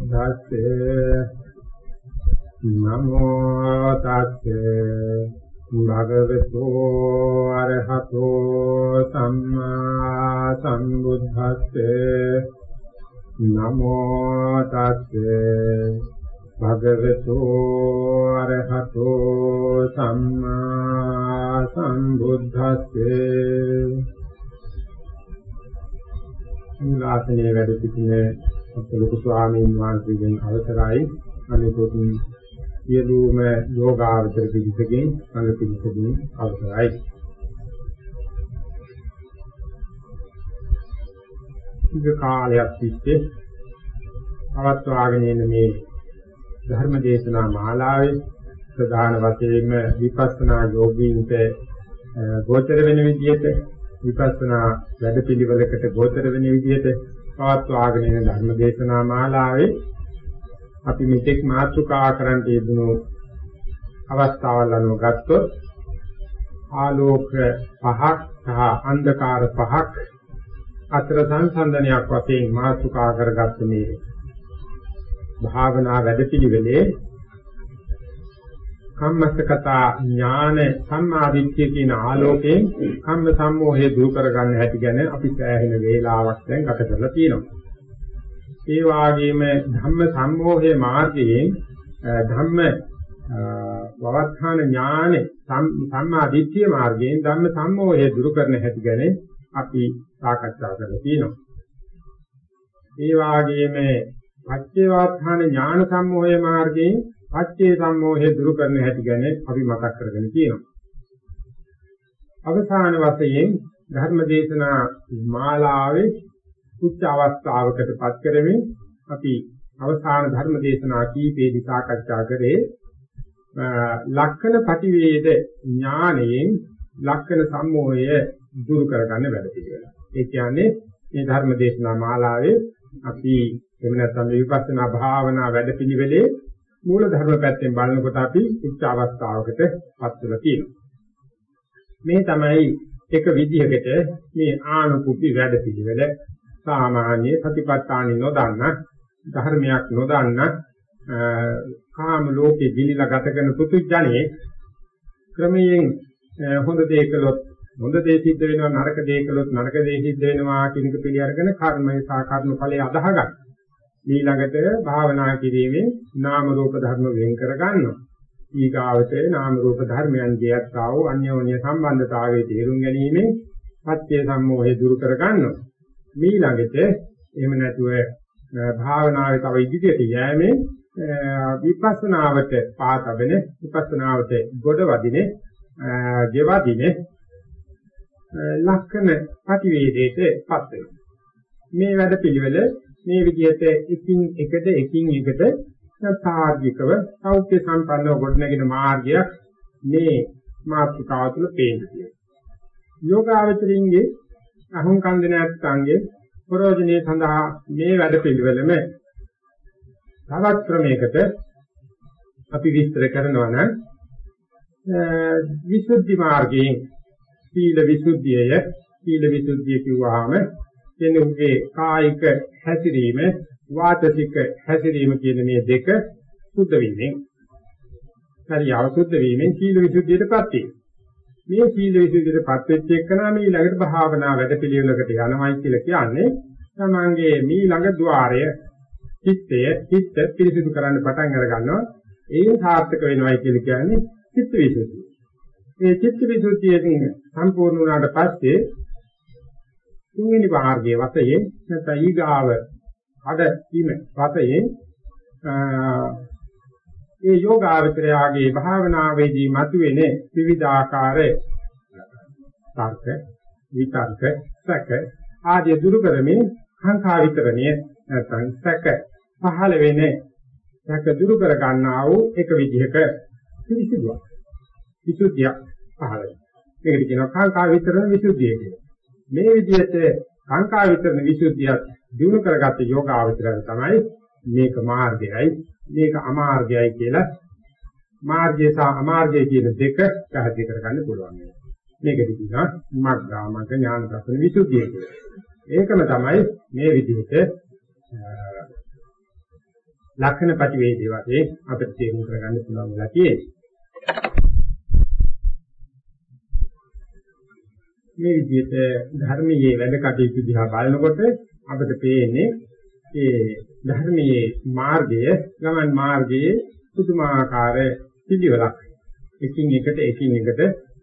සම්බුද්දස්සේ නමෝ තස්සේ භගවතු අරහතෝ සම්මා සම්බුද්දස්සේ නමෝ තස්සේ භගවතු අරහතෝ සම්මා සම්බුද්දස්සේ. මූලාසනයේ වැඩ සිටින අපලොකු ස්වාමීන් වහන්සේගෙන් අවසරයි. අනිකුත් සියලුම යෝගාවචර පිළිසකින් සංඝ පිළිසකින් අවසරයි. දීර්ඝ කාලයක් තිස්සේ පවත්වාගෙන යන මේ ධර්ම දේශනා මාලාවේ ප්‍රධාන වශයෙන්ම විපස්සනා යෝගීන්ට ගෝචර වෙන විදිහට විපස්සනා වැඩපිළිවෙලකට ගෝචර වෙන විදිහට පවත්වාගෙන යන ධර්ම දේශනා මාලාවේ අපි මෙතෙක් මාතෘකා කරන් තිබුණු අවස්ථාවල් අනුව ගත්තොත් ආලෝක පහක් සහ අන්ධකාර පහක් අතර සංසන්දනයක් වශයෙන් මාතෘකා කරගත්ත මේ භාවනා වැඩපිළිවෙලේ කම්මස්සකතා ඥාන සම්මාදිට්ඨිය කියන ආලෝකයෙන් කම්ම සම්මෝහය දුරු කරගන්න හැටි ගැන අපි සෑහෙන වේලාවක් දැන් ගත කරලා තියෙනවා. ඒ වාගේම ධම්ම සම්මෝහයේ මාර්ගයෙන් ධම්ම වවත්තාන ඥාන සම්මාදිට්ඨිය මාර්ගයෙන් ධම්ම සම්මෝහය දුරු කරන හැටි ගැන අපි සාකච්ඡා කරලා තියෙනවා. ඒ වාගේම පච්චේවාත්ථාන ඥාන සම්මෝහය මාර්ගයෙන් පච්චේ සම්මෝහය දුරු කරන හැටි ගැන අපි මතක් කරගෙන තියෙනවා. අවසාන වශයෙන් ධර්ම දේශනා මාලාවේ උච්ච අවස්ථාවකටපත් කරමින් අපි අවසාන ධර්ම දේශනා කීපේදී සාකච්ඡා කරේ ලක්කන පටිවේද ඥානයෙන් ලක්කන සම්මෝහය දුරු කරගන්න වැඩ පිළිවෙල. ඒ කියන්නේ මේ ධර්ම දේශනා මාලාවේ අපි එහෙම නැත්නම් විපස්සනා භාවනා වැඩ පිළිවෙලේ මූල ධර්ම පැත්තෙන් බලනකොට අපි උච්ච අවස්ථාවකට පත් වෙලා තියෙනවා. මේ තමයි එක විදිහකට මේ ආනුකුපි වැඩ පිළිවෙල සාමාන්‍ය සතිපට්ඨානෙ නොදන්න ධර්මයක් නොදන්න කාම ලෝකේ දිලිලා ගත කරන පුතුජණේ ක්‍රමයෙන් හොඳ දේ කළොත් හොඳ දේ සිද්ධ වෙනවා නරක දේ කළොත් නරක දේ සිද්ධ වෙනවා කියන එක පිළිඅරගෙන කර්මය සහ කර්ම ඵලයේ අදාහ ගන්න. ඊළඟට භාවනා කිරීමේ නාම රූප ධර්ම වෙන් කර ගන්නවා. ඊගාවට නාම රූප ධර්මයන්ගේ අත්තාව අන්‍යෝන්‍ය සම්බන්ධතාවයේ තේරුම් ගැනීමෙන් පත්‍ය සම්මෝහය දුරු කර ගන්නවා. ඊළඟට එහෙම නැතුව භාවනාවේ තව ඉදිරියට යෑමේ විපස්සනාවට පාතබෙන විපස්සනාවට ගොඩ වදිනේ ගෙවදින ලක්ෂණ ප්‍රතිවේදයටපත් වෙනවා. මේ වැඩ පිළිවෙල මේ විදිහට එකින් එකට එකින් එකට සාර්ථකව සෞඛ්‍ය සම්පන්නව ගොඩනගෙන මාර්ගයක් මේ මාතෘකාව තුළ පේනවා. යෝගාවචරින්ගේ අහුන් කන්ද නැත්කම්ගේ ප්‍රෝජනීය සඳහා මේ වැඩ පිළිවෙලම තවත් ක්‍රමයකට අපි විස්තර කරනවා නම් විසුද්ධි මාර්ගයෙන් සීල විසුද්ධියය සීල විසුද්ධිය කිව්වහම කෙනෙකුගේ කායික හැසිරීම වාචික හැසිරීම කියන මේ දෙක සුද්ධ වීමෙන් හරියව සුද්ධ වීමෙන් සීල විසුද්ධියටපත් වෙනවා. මේ සීල විසුද්ධියටපත් වෙච්ච එකනා මේ ළඟට භාවනා වැඩ පිළිවෙලකට යනවයි කියලා කියන්නේ තමංගේ මේ ළඟ ద్వාරය චිත්තය චිත්ත පිරිසිදු කරන්න පටන් අර ගන්නවා. ඒ සාර්ථක වෙනවයි කියලා කියන්නේ චිත්ත විසුද්ධිය. ඒ චිත්ත විසුද්ධියෙන් සම්පූර්ණ වුණාට පස්සේ තුන්වෙනි මාර්ගයේ වතයේ නැත්නම් ඊගාව අද කීම වතයේ ඒ යෝගාවචරයාගේ භාවනාවේදී මතුවෙන විවිධාකාර තර්ක විතර්ක සැක ආදී දුරු කරමින් සංඛා විතරණය නැත්නම් සැක පහළ වෙන්නේ සැක දුරු කර ගන්නා වූ එක විදිහක පිළිසිදුවක් විසුද්ධියක් පහළ වෙනවා. මේකට කියනවා කාංකා විතරණ විසුද්ධිය කියලා. මේ විදිහට කාංකා විතරණ විසුද්ධියක් දිනු කරගත්ත යෝගාවචරය තමයි මේක මාර්ගයයි මේක අමාර්ගයයි කියලා මාර්ගය සහ අමාර්ගය කියන දෙක පැහැදිලි කරගන්න පුළුවන් වෙනවා මේකද කියනවා මග්ගාමග්ග ඥාන දර්ශන විසුද්ධිය කියලා. ඒකම තමයි මේ විදිහට ලක්ෂණ ප්‍රතිවේදී වශයෙන් අපිට තේරුම් කරගන්න පුළුවන් වෙලා තියෙන්නේ. මේ විදිහට ධර්මයේ වැඩ කටයුතු දිහා බලනකොට අපිට පේන්නේ ඒ ධර්මයේ මාර්ගය ගමන් මාර්ගයේ පුදුමාකාර පිළිවෙලක්. එකින් එකට එකින් එකට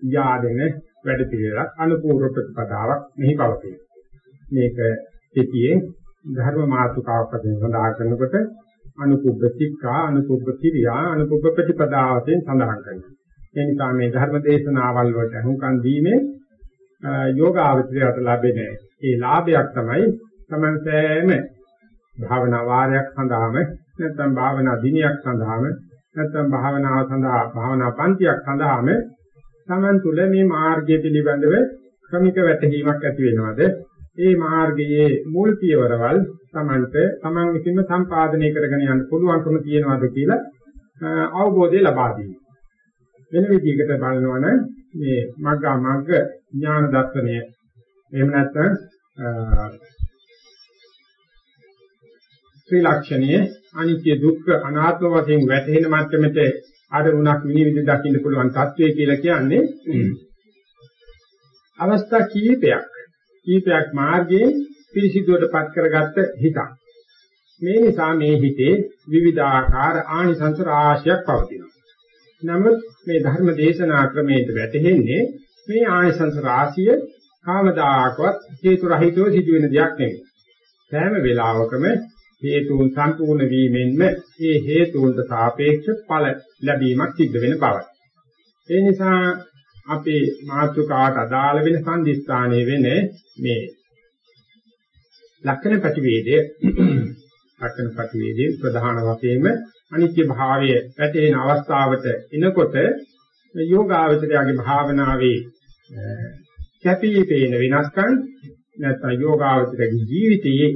යාදෙන වැඩ පිළිවෙලක් අනුපූර්ව ප්‍රතිපදාවක් මෙහි පවතී. මේක සිටියේ ධර්ම මාතෘකාවක් වශයෙන් සඳහන් කරනකොට අනුපුබ්බ සික්ඛා අනුපුබ්බ කිරියා අනුපුබ්බ ප්‍රතිපදා වශයෙන් සඳහන් කරනවා. ඒ නිසා මේ ධර්ම දේශනාවල් වලට අහුම්කම් දීමේ යෝගාවචරයට ලැබෙන ඒ ලාභයක් තමයි Taman සෑම භාවනා වාරයක් සඳහාම නැත්නම් භාවනා දිනයක් සඳහාම නැත්නම් භාවනාව සඳහා භාවනා පන්තියක් සඳහාම Taman තුල මේ මාර්ගය පිළිබඳව ක්‍රමික වැටහීමක් ඇති වෙනවද? ඒ මාර්ගයේ මුල් පියවරවල් Tamanට Taman විසින්ම සම්පාදනය කරගෙන යන්න පුළුවන්කම තියෙනවද කියලා අවබෝධය ලබා දීම. වෙන විදිහකට බලනවනම් මේ මග්ගා මග්ග ඥාන දර්ශනය. එහෙම නැත්නම් ත්‍රි ලක්ෂණයේ අනිත්‍ය දුක්ඛ අනාත්ම වශයෙන් වැටහෙන මට්ටමට අරමුණක් විනිවිද දකින්න පුළුවන් தત્ත්වය කියලා කියන්නේ අවස්ථා කීපයක්. කීපයක් මාර්ගයෙන් පිරිසිදුවටපත් කරගත්ත හිතක්. මේ නිසා මේ හිතේ විවිධාකාර ආනිසංස රාශියක් පවතිනවා. නමුත් මේ ධර්ම දේශනා ක්‍රමයට වැටෙන්නේ මේ ආනිසංස රාශිය කාමදායකවත් හේතු රහිතව සිදුවෙන දෙයක් නෙවෙයි සෑම වෙලාවකම හේතුන් සම්පූර්ණ වීමෙන්ම ඒ හේතුන්ට සාපේක්ෂ ඵල ලැබීමක් සිද්ධ වෙන බවයි. ඒ නිසා අපේ මාතෘකාවට අදාළ වෙන සම්දිස්ථානයේ වෙන මේ ලක්ෂණ ප්‍රතිවේදය ලක්ෂණ ප්‍රතිවේදයේ ප්‍රධාන වශයෙන්ම අනිත්‍ය භාවය වැටෙන අවස්ථාවට එනකොට යෝගාවචරයාගේ භාවනාවේ කැපී පෙනෙන වෙනස්කම් නැත්නම් යෝගාවචරයේ ජීවිතයේ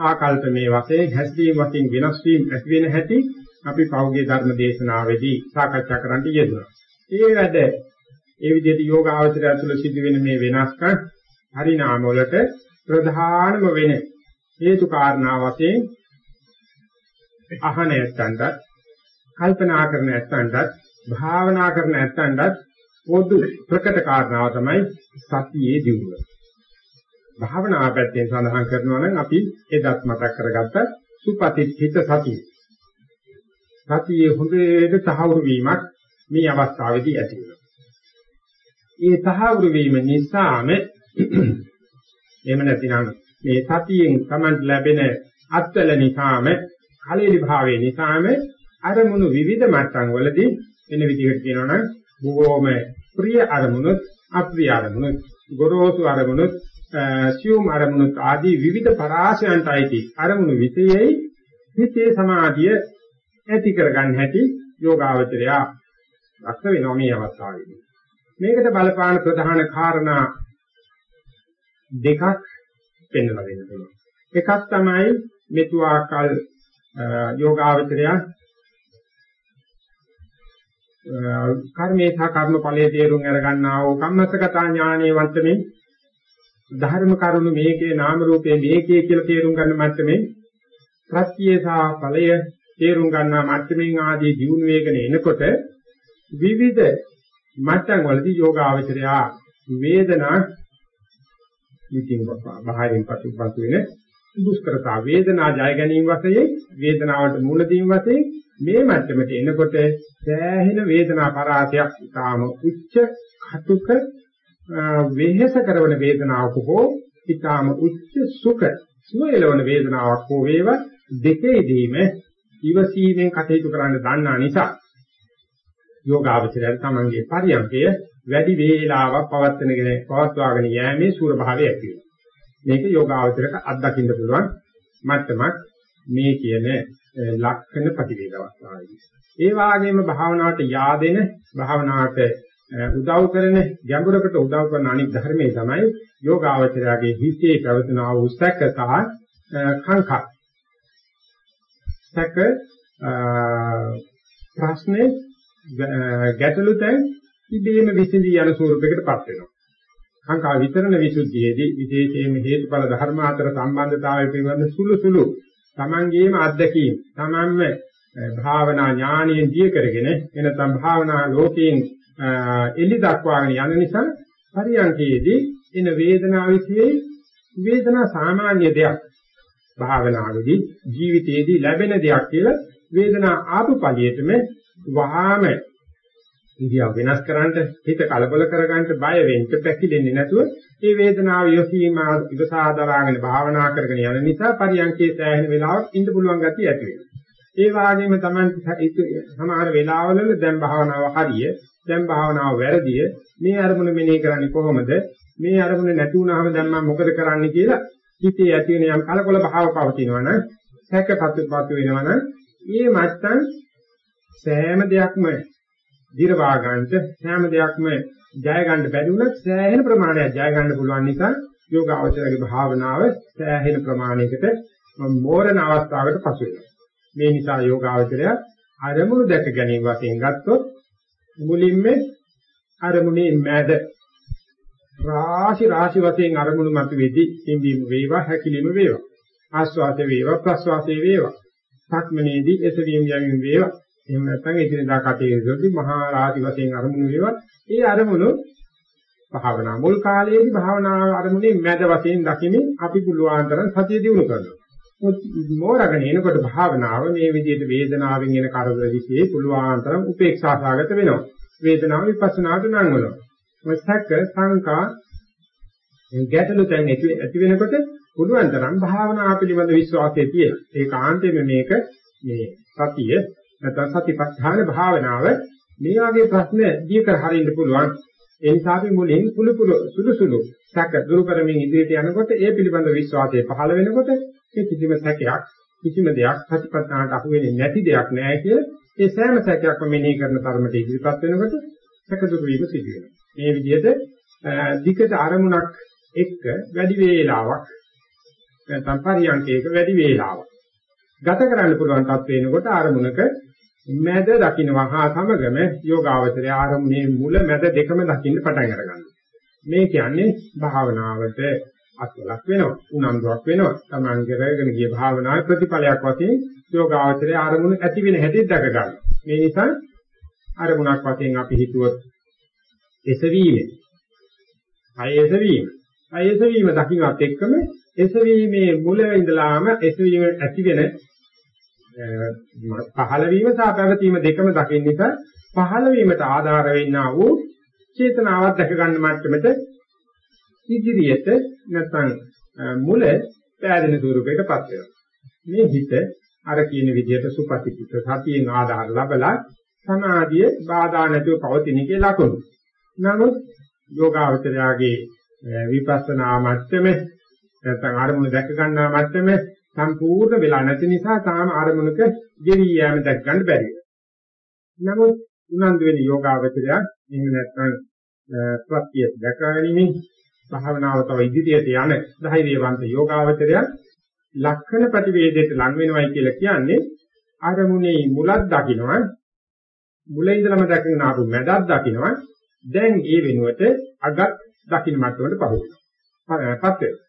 ආකල්පමේ වශයෙන් හැසිරීම වශයෙන් වෙනස් වීම ඇති වෙන හැටි අපි පෞගේ ධර්ම දේශනාවේදී සාකච්ඡා කරන්න යෙදුණා. ඒ වැඩ ඒ විදිහට යෝග ආචරය තුළ සිදුවෙන මේ වෙනස්කම් පරිණාම වලට ප්‍රධානම වෙන හේතු කාරණා වශයෙන් අහන ඇත්තන්ට කල්පනා කරන ඇත්තන්ට භාවනා කරන ඇත්තන්ට පොදු ප්‍රකට කාරණාව තමයි සතියේ දියුණුව. භාවනා පැත්තෙන් සඳහන් කරනවා නම් අපි එදත් මතක් කරගත්ත සුපතිත්ථිත සතිය. සතියේ හොඳට තහවුරු වීමක් මේ අවස්ථාවේදී ඇති වෙනවා. ඒ තහවුරු වීම නිසාම එහෙම නැතිනම් මේ සතියෙන් Taman ලැබෙන අත්වල නිසාම කලෙලි භාවයේ නිසාම අරමුණු විවිධ මට්ටම් වලදී වෙන විදිහකට කියනවා නම් බොහෝම ප්‍රිය අරමුණුත් අප්‍රිය අරමුණුත් ගොරෝසු අරමුණුත් සියුම් අරමුණු ආදී විවිධ පරාසයන්ට අයිති අරමුණු විතේයි හිතේ සමාධිය ඇති කරගන්න හැටි යෝගාවචරය රක්ත වෙනවා මේ අවස්ථාවේදී. මේකට බලපාන ප්‍රධාන කාරණා දෙකක් පෙන්වලා දෙන්න පුළුවන්. එකක් තමයි මෙතුආකල් යෝගාවචරය කර්මේ සහ කර්මඵලයේ තේරුම් අරගන්නා වූ කම්මස්සගත ඥානයේ වන්තමේ ධර්ම කරුණු මේකේ නාම රූපේ මේකේ කියලා තේරුම් ගන්න මට්ටමේ ප්‍රත්‍යය සහ ඵලය තේරුම් ගන්නා මට්ටමින් ආදී දියුණු වේගන එනකොට විවිධ මට්ටම් වලදී යෝගාවචරයා වේදනා ඉතින් බාහිරින් පසුපසු වෙන දුෂ්කරතා වේදනා ජය ගැනීම වශයෙන් වේදනාවට මූල දීම වශයෙන් මේ මට්ටමට එනකොට සෑහෙන වේදනා පරාතයක් ඊටාම උච්ච කටුක වෙහෙස කරන වේදනාවක හෝ ඊටාම උච්ච සුඛ සුවයලවන වේදනාවක් හෝ වේවා දෙකේදීම ඉවසීමෙන් කටයුතු කරන්න දන්නා නිසා යෝගාවචරය තමන්ගේ පරියන්කය වැඩි වේලාවක් පවත්වනගෙන පවත්වාගෙන යෑමේ සූර භාවය ඇති වෙනවා. මේක යෝගාවචරයට අත්දකින්න පුළුවන් මට්ටමක් මේ කියන ලක්ෂණ ප්‍රතිවේද අවස්ථාවේදී. ඒ වාගේම භාවනාවට yaadෙන භාවනාවට උදව් කරන ගැඹුරකට උදව් කරන අනික් ධර්මයේ තමයි යෝගාවචරයාගේ හිතේ පැවතුන උස්සක සහ කාංකා. සැක ප්‍රශ්නේ ගැටලු තැන් ඉබේම විසඳී යන ස්වරූපයකටපත් වෙනවා. කාංකා විතරණ විසුද්ධියේදී විශේෂයෙන්ම හේතුඵල ධර්ම අතර සම්බන්ධතාවය පිළිබඳ සුළු සුළු තමන්ගේම අත්දැකීම් තමන්ම භාවනා ඥානියෙන් දිය කරගෙන එනතම් භාවනා ලෝකයෙන් එලි දක්වාගෙන යන නිසා පරියන්කේදී එන වේදනාව විශ්ේ වේදනා සාමාන්‍ය දෙයක්. භාවනාවේදී ජීවිතයේදී ලැබෙන දෙයක් කියලා වේදනා ආපු පළියෙටම වහාම ඉන්දියාව වෙනස් කරන්නට හිත කලබල කරගන්න බය වෙන්න පැකිලෙන්නේ නැතුව මේ වේදනාව යොසීම ඉවසා දරාගෙන භාවනා කරගෙන යන නිසා පරියන්කේ සෑහෙන වෙලාවක් ඉන්න පුළුවන් ගතිය ඇති වෙනවා. ඒ වගේම තමයි සමහර වෙලාවවල දැන් භාවනාව හරිය, දැන් භාවනාව වැරදිය, මේ අරමුණ මෙනෙහි කරන්නේ කොහොමද? මේ අරමුණ නැති වුණාම දැන් මම මොකද කරන්නේ කියලා හිතේ ඇති වෙන යම් කලකොල භාව පවතිනවනම්, සැකපත්පත් වෙනවනම්, මේ මත්තන් සෑම දෙයක්ම දිරවා ගන්නට සෑම දෙයක්ම ජය ගන්න බැරි වුණත් සෑහෙන ප්‍රමාණයක් ජය ගන්න පුළුවන් නිසා යෝග අවචරයේ භාවනාව සෑහෙන ප්‍රමාණයකට මෝරණ අවස්ථාවකට පසු වෙනවා. මේ නිසා යෝග අවචරය අරමුණු දැක ගැනීම වශයෙන් ගත්තොත් මුලින්ම අරමුණේ මැද රාශි රාශි වශයෙන් අරමුණු මත වෙදී ඉන්දීම වේවා හැකිලිම වේවා. ආස්වාද වේවා ප්‍රස්වාද වේවා. සක්මනේදී එසවීම යමින් වේවා. එහෙම නැත්නම් එදිනදා කටයුතුවලදී මහා රාශි වශයෙන් අරමුණු වේවා. ඒ අරමුණු භාවනා මුල් කාලයේදී භාවනා අරමුණේ මැද වශයෙන් දකිමින් අපි පුළුවන් තරම් සතිය දිනු කරනවා. මෝරගෙන එනකොට භාවනාව මේ විදිහට වේදනාවෙන් එන කරදර විශ්ේ පුළුවන් තරම් උපේක්ෂා සාගත වෙනවා. වේදනාව විපස්සනාට නංවනවා. මස්සක සංකා ගැටලු තැන් ඇති වෙනකොට පුළුවන් තරම් භාවනා පිළිබඳ විශ්වාසය තියෙන. ඒකාන්තයෙන්ම මේක මේ සතිය නැත්නම් සතිපට්ඨාන භාවනාව මේ වගේ ප්‍රශ්න දී කර හරින්න පුළුවන්. ඒ නිසා අපි මුලින් කුළු කුළු සුළු සුළු සැක දුරු කරමින් ඉදිරියට යනකොට ඒ පිළිබඳ විශ්වාසය පහළ වෙනකොට ඒ කිසිම සැකයක් කිසිම දෙයක් සතිපට්ඨානට අහු වෙන්නේ නැති දෙයක් නෑ කියලා ඒ සෑම සැකයක්ම මෙනෙහි කරන තරමට ඉදිරිපත් වෙනකොට සැක දුරු වීම සිදු වෙනවා. මේ විදිහට ධිකට අරමුණක් එක්ක වැඩි වේලාවක් නැත්නම් පරියන්කයක වැඩි වේලාවක් ගත කරන්න පුළුවන් තත් වෙනකොට අරමුණක මැද දකින්නවා හා සමගම යෝගාවචරය ආරමුණේ මුල මැද දෙකම දකින්න පටන් අරගන්නවා. මේ කියන්නේ භාවනාවට අත්ලක් වෙනවා. උනන්දුවක් වෙනවා. Taman කරගෙන ගිය භාවනාවේ ප්‍රතිඵලයක් වශයෙන් යෝගාවචරය ආරමුණ ඇති වෙන හැටි දැක ගන්නවා. මේ නිසා අරමුණක් වශයෙන් අපි හිතුවොත් එසවීම. අය එසවීම. අය එසවීම දකින්නත් එක්කම එසවීමේ මුල ඉඳලාම එසවීම ඇති වෙන පහළ වීම සහ පැවතීම දෙකම දකින්න නිසා පහළ වීමට ආධාර වෙන්නා වූ චේතනාවක් දැක ගන්න මට්ටමට ඉදිරියට නැත්නම් මුල පෑදෙන ස්වරූපයකටපත් වෙනවා. මේ හිත අර කියන විදිහට සුපතිපිත සතියෙන් ආධාර ලැබලා සමාධිය බාධා නැතුව පවතින එකේ ලකුණු. නමුත් යෝගාවචරයාගේ විපස්සනා මට්ටමේ නැත්නම් අරමුණ දැක ගන්නා මට්ටමේ සම්පූර්ණ වෙලා නැති නිසා තාම අරමුණක ගෙවි යෑම දැක් ගන්න බැරි නමුත් උනන්දු වෙන යෝගාවචරය එහෙම නැත්නම් ප්‍රත්‍ය දැක ගැනීමෙන් භාවනාව තව ඉදිරියට යන ධෛර්යවන්ත යෝගාවචරය ලක්ෂණ ප්‍රතිවේදයට ලං වෙනවයි කියලා කියන්නේ අරමුණේ මුලක් දකින්නවා මුල ඉඳලම දකින්න ආපු මැදක් දකින්නවා දැන් ඒ වෙනුවට අගක් දකින්න මට්ටමට පහු වෙනවා. පත් වෙනවා.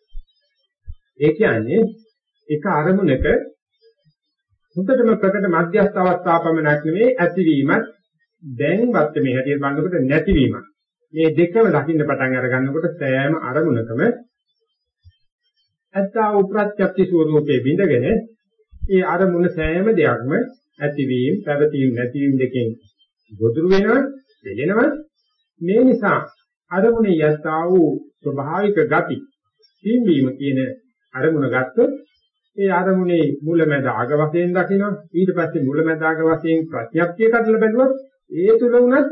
ඒ කියන්නේ එක අරමුණක හොඳටම ප්‍රකට මධ්‍යස්ථ අවස්ථාව පමණක් නෙවෙයි ඇතිවීමත් දැන්වත් මේ හැටියට බලනකොට නැතිවීමත් මේ දෙකම දකින්න පටන් අර ගන්නකොට සෑම අරමුණකම ඇත්තා උප්‍රත්‍යක්ෂ ස්වરૂපේ බිඳගෙන ඒ අරමුණ සෑම දෙයක්ම ඇතිවීම, පැවතීම, නැතිවීම දෙකෙන් ගොදුරු වෙනවා, දෙලෙනවා. මේ නිසා අරමුණේ යත්තා වූ ස්වභාවික ගති, තීන්වීම කියන අරමුණ ගත්තොත් ඒ අරමුණේ මුලැමැද අග වශයෙන් දකිනවා. ඊට පස්සේ මුලැමැද අග වශයෙන් ප්‍රත්‍යක්ෂය කඩලා බැලුවොත් ඒ තුල උනත්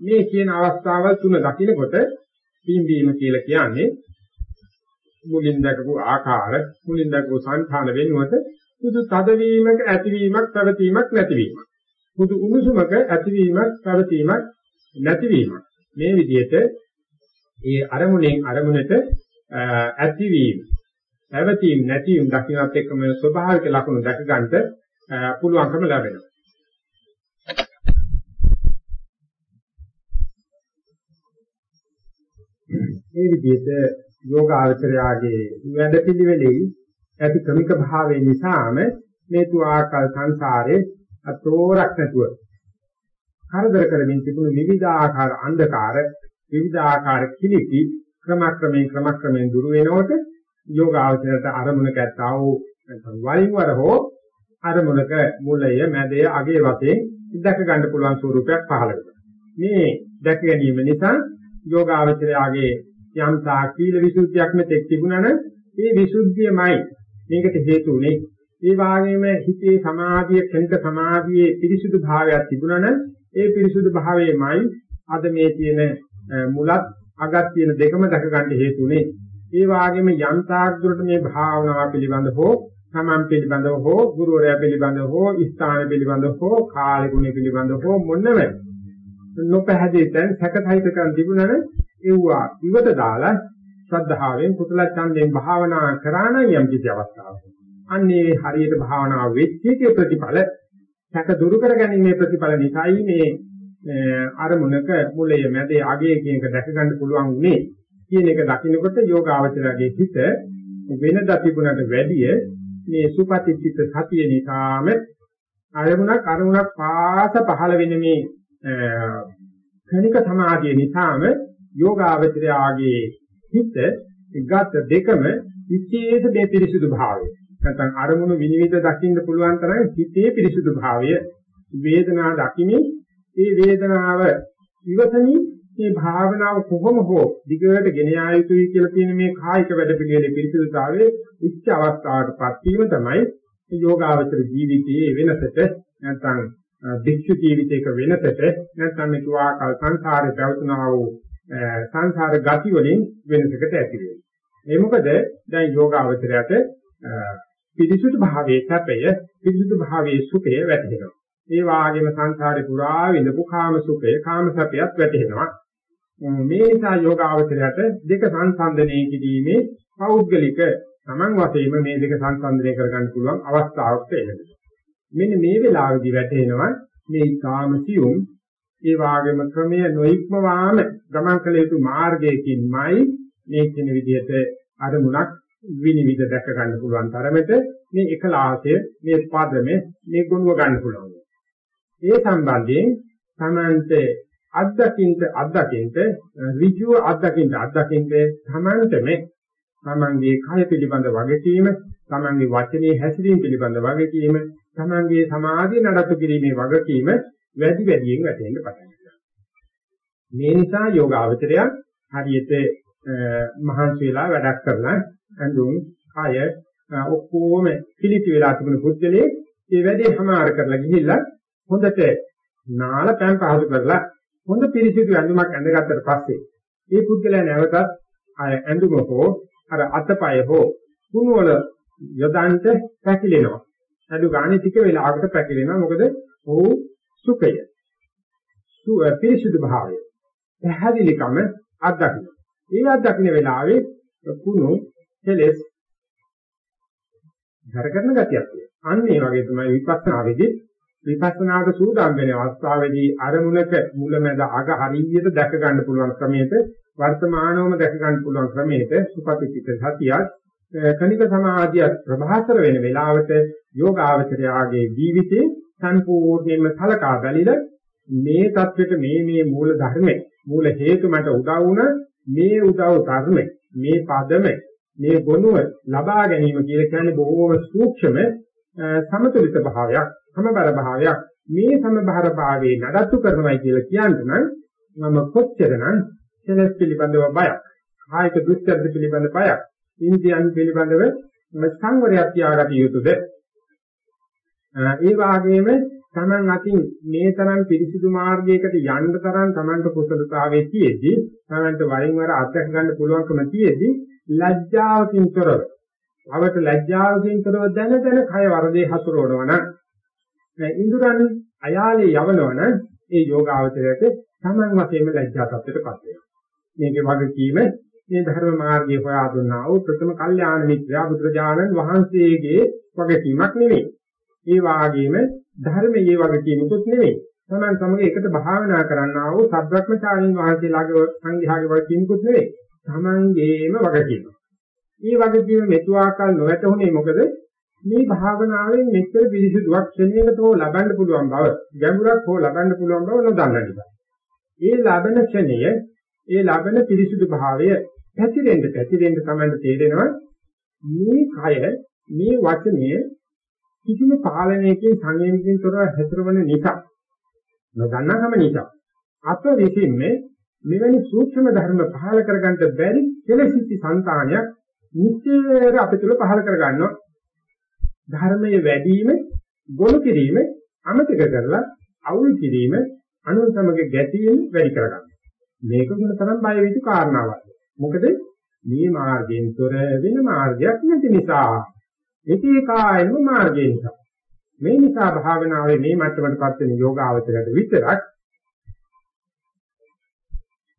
මේ කියන අවස්ථාවල් තුන දකිනකොට පින්වීම කියලා කියන්නේ මුලින් දැකපු ආකාර මුලින් දැකපු සංඛාන වෙනුවට සුදු තදවීමක ඇතිවීමක් පැවතීමක් නැතිවීමක්. සුදු උණුසුමක ඇතිවීමක් පැවතීමක් නැතිවීමක්. මේ විදිහට ඒ අරමුණෙන් අරමුණට ඇතිවීම. පැවතීම නැතිවීම දකින්නත් එක්කම ස්වභාවික ලක්ෂණ දැක ගන්නට පුළුවන්කම ලැබෙනවා. මේ විදිහට යෝගාචරයාගේ වැඩපිළිවෙලෙයි ඇති ක්‍රමික භාවය නිසාම මේ තුආකල් සංසාරේ අතෝරක් නැතුව කරදර කරමින් තිබුණු විවිධ ආකාර අන්ධකාර විවිධ ආකාර කිලිටි ක්‍රමක්‍රමයෙන් ක්‍රමක්‍රමයෙන් දුර වෙනකොට යෝගාවචරයට අරමුණක ඇත්තා වූ නැත්නම් වරින් වර හෝ අරමුණක මුලය මැදය අගේ වශයෙන් දැක ගන්න පුළුවන් ස්වරූපයක් පහළ වෙනවා. මේ දැක ගැනීම නිසා යෝගාවචරයාගේ යම් තාකීල විසුද්ධියක් මෙතෙක් තිබුණා නම් ඒ විසුද්ධියමයි මේකට හේතු උනේ. ඒ වාගේම හිතේ සමාධිය කෙනික සමාධියේ පිරිසුදු භාවයක් තිබුණා නම් ඒ පිරිසුදු භාවයේමයි අද මේ තියෙන මුලත් අගත් තියෙන දෙකම දැක ගන්න හේතුනේ. ඒ වාගේම යන්තාක් දුරට මේ භාවනාව පිළිබඳ හෝ තමන් පිළිබඳව හෝ ගුරුවරයා පිළිබඳව හෝ ස්ථාන පිළිබඳව හෝ කාල ගුණ පිළිබඳව හෝ මොනම නොපැහැදිලි තැන් සැකසහිතකම් තිබුණන ඒවා ඉවත දාලා ශ්‍රද්ධාවෙන් කුසල ඡන්දයෙන් භාවනා කරාන යම් කිසි අවස්ථාවක. අන්නේ හරියට භාවනාව වෙච්ච එකේ ප්‍රතිඵල සැක දුරු කර ගැනීමේ ප්‍රතිඵල නිසායි මේ අරමුණක මුලයේ මැදේ අගයේ කියන එක දැක ගන්න පුළුවන් උනේ. කියන එක දකිනකොට යෝගාවචරයේ හිත වෙනද තිබුණට වැඩිය මේ සුපතිච්චිත සතිය නිසාම අරමුණක් අරමුණක් පාස පහළ වෙන මේ ක්ෂණික සමාධිය නිසාම යෝගාවචරයාගේ හිත ගත දෙකම විශේෂ මේ පිරිසුදු භාවය. නැත්නම් අරමුණු විනිවිද දකින්න පුළුවන් තරම් හිතේ පිරිසුදු භාවය වේදනා දකිමින් ඒ වේදනාව ඉවසමින් මේ භාවනාව කොහොම හෝ දිගට ගෙන යා යුතුයි කියලා තියෙන මේ කායික වැඩපිළිවෙලේ පිළිසුදුතාවයේ උච්ච අවස්ථාවටපත් වීම තමයි යෝගාවචර ජීවිතයේ වෙනසට නැත්නම් භික්ෂු ජීවිතයක වෙනසට නැත්නම් මේ තුආකල් සංසාරේ පැවතුනා වූ සංසාර ගති වලින් වෙනසකට ඇති වෙන්නේ. ඒ මොකද දැන් යෝගාවචරයට පිරිසුදු භාවයේ සැපය පිරිසුදු භාවයේ සුඛය වැටහෙනවා. ඒ වාගේම සංසාරේ පුරා විඳපු කාම සුඛය කාම සැපයත් වැටහෙනවා. මේ නිසා යෝගාවචරයට දෙක සංසන්දනය කිරීමේ පෞද්ගලික Taman වශයෙන්ම මේ දෙක සංසන්දනය කරගන්න පුළුවන් අවස්ථාවක් එනවා. මෙන්න මේ වෙලාවේදී වැටෙනවා මේ කාමසියුම් ඒ වාගේම ක්‍රමය නොඉක්මවාම ගමන් කළ යුතු මාර්ගයකින්මයි මේ කියන විදිහට අරමුණක් විනිවිද දැක ගන්න පුළුවන් තරමට මේ එකලාසය මේ පදමේ මේ ගුණව ගන්න පුළුවන්. ඒ සම්බන්ධයෙන් තමන්ට අත්දකින්ට අත්දකින්ට ඍජුව අත්දකින්ට අත්දකින්ට තමන්ටම තමන්ගේ කය පිළිබඳ වගකීම තමන්ගේ වචනේ හැසිරීම පිළිබඳ වගකීම තමන්ගේ සමාධිය නඩත්තු කිරීමේ වගකීම වැඩි වැඩියෙන් වැටෙන්න පටන් ගන්නවා. මේ නිසා යෝගාවචරය හරියට මහන්සි වෙලා වැඩක් කරලා අඳුන් කය ඔක්කොම පිළිති වෙලා තිබුණු පුද්ගලයේ ඒ වැඩේ සමාර කරලා ගිහිල්ලා හොඳට නාල පෑන් පහසු කරලා හොඳ පිරිසිදු ඇඳුමක් ඇඳගත්තට පස්සේ ඒ පුද්ගලයා නැවතත් ඇඳුම හෝ අර අතපය හෝ කුණු වල යොදන්ට පැකිලෙනවා. අඩු ගානේ ටික වෙලාවකට පැකිලෙනවා. මොකද ඔහු සුඛය. පිරිසිදු භාවය. පැහැදිලිකම අත්දකින්න. ඒ අත්දකින්න වෙලාවේ කුණු කෙලස් ධර කරන ගතියක් තියෙනවා. අන්න ඒ වගේ තමයි විපස්සනාවේදී විපස්සනාට සූදානම් වෙන අවස්ථාවේදී අරමුණක මුලමැද අග හරියට දැක ගන්න පුළුවන් ක්‍රමයට වර්තමානවම දැක ගන්න පුළුවන් ක්‍රමයට සුපතිචිත සතියක් කණික සමාධිය ප්‍රභාසර වෙන වෙලාවට යෝගාවචරයාගේ ජීවිතේ සම්පූර්ණයෙන්ම සලකා බැලිලා මේ தത്വෙට මේ මේ මූල ධර්මේ මූල හේතු මට උදා වුණ මේ උදව් ධර්මේ මේ පදමේ මේ ගොනුව ලබා ගැනීම කියලා කියන්නේ බොහෝම සූක්ෂම සමතුලිත භාවයක්, සමබර භාවයක්. මේ සමබර භාවයේ නඩත්තු කරනවායි කියලා කියන්නේ නම් මම කොච්චරනම් කෙලස් පිළිබඳව බයක්, කායික දුස්චර්ය පිළිබඳ බයක්, ඉන්ද්‍රියන් පිළිබඳව සංවරයක් තියාගත යුතුද? ඒ වගේම Taman අතින් මේ තරම් පිරිසිදු මාර්ගයකට යන්න තරම් Tamanට කුසලතාවයේ තියෙද්දි Tamanට වරින් වර අත්දැක ගන්න පුළුවන්කම තියෙද්දි ලැජ්ජාවකින් තොරව අවට ලැජ්ජාවකින් තොරව දැන දැන කය වරදේ හසුරවනවා නම් ඉන්ද්‍රයන් අයාලේ යවනවන ඒ යෝගාවචරයට Taman වශයෙන්ම ලැජ්ජා තත්ත්වයටපත් වෙනවා මේකේ වගකීම මේ ධර්ම මාර්ගයේ හොයා දුන්නා වූ ප්‍රථම කල්යාණ මිත්‍රා බුදුරජාණන් වහන්සේගේ වගකීමක් නෙවෙයි ඒ වාගේම ධර්මයේ වගකීමකුත් නෙවෙයි. තමන් සමග එකට භාවනා කරන්නා වූ සබ්‍රක්‍මචාරීන් වහන්සේලාගේ සංඝයාගේ වගකීමකුත් නෙවෙයි. තමන්ගේම වගකීම. මේ වගකීම මෙතුආකල් නොවැටුනේ මොකද? මේ භාවනාවෙන් මෙච්චර පිළිසුදුවක් ක්ෂණයකට හෝ ලබන්න පුළුවන් බව, ගැඹුරක් හෝ ලබන්න පුළුවන් බව නොදන්න නිසා. ඒ ලබන ක්ෂණය, ඒ ලබන පිළිසුදු භාවය පැතිරෙන්න පැතිරෙන්න තමයි තේරෙනවා මේ කය, මේ වචනය කිසිම පාලනයකින් සංයමකින් තොරව හැතරවන නිසා නොදන්නාකම නිසා අප විසින්ම මෙවැනි සූක්ෂම ධර්ම පහල කරගන්න බැරි කෙලෙසිති సంతානයක් නිත්‍යර අපිට පහල කරගන්නවා ධර්මයේ වැඩිම ගොනු කිරීම අමතක කරලා අවුල් කිරීම අනුන් සමග ගැටීම වැඩි කරගන්න. මේක වෙන තරම් බය වෙච්ච කාරණාවක්. මොකද මේ මාර්ගයෙන් තොර වෙන මාර්ගයක් නැති නිසා ඒකීකායම මාර්ගය නිසා. මේ නිසා භාවනාවේ මේ මට්ටමටපත් වෙන යෝගාවචරයට විතරක්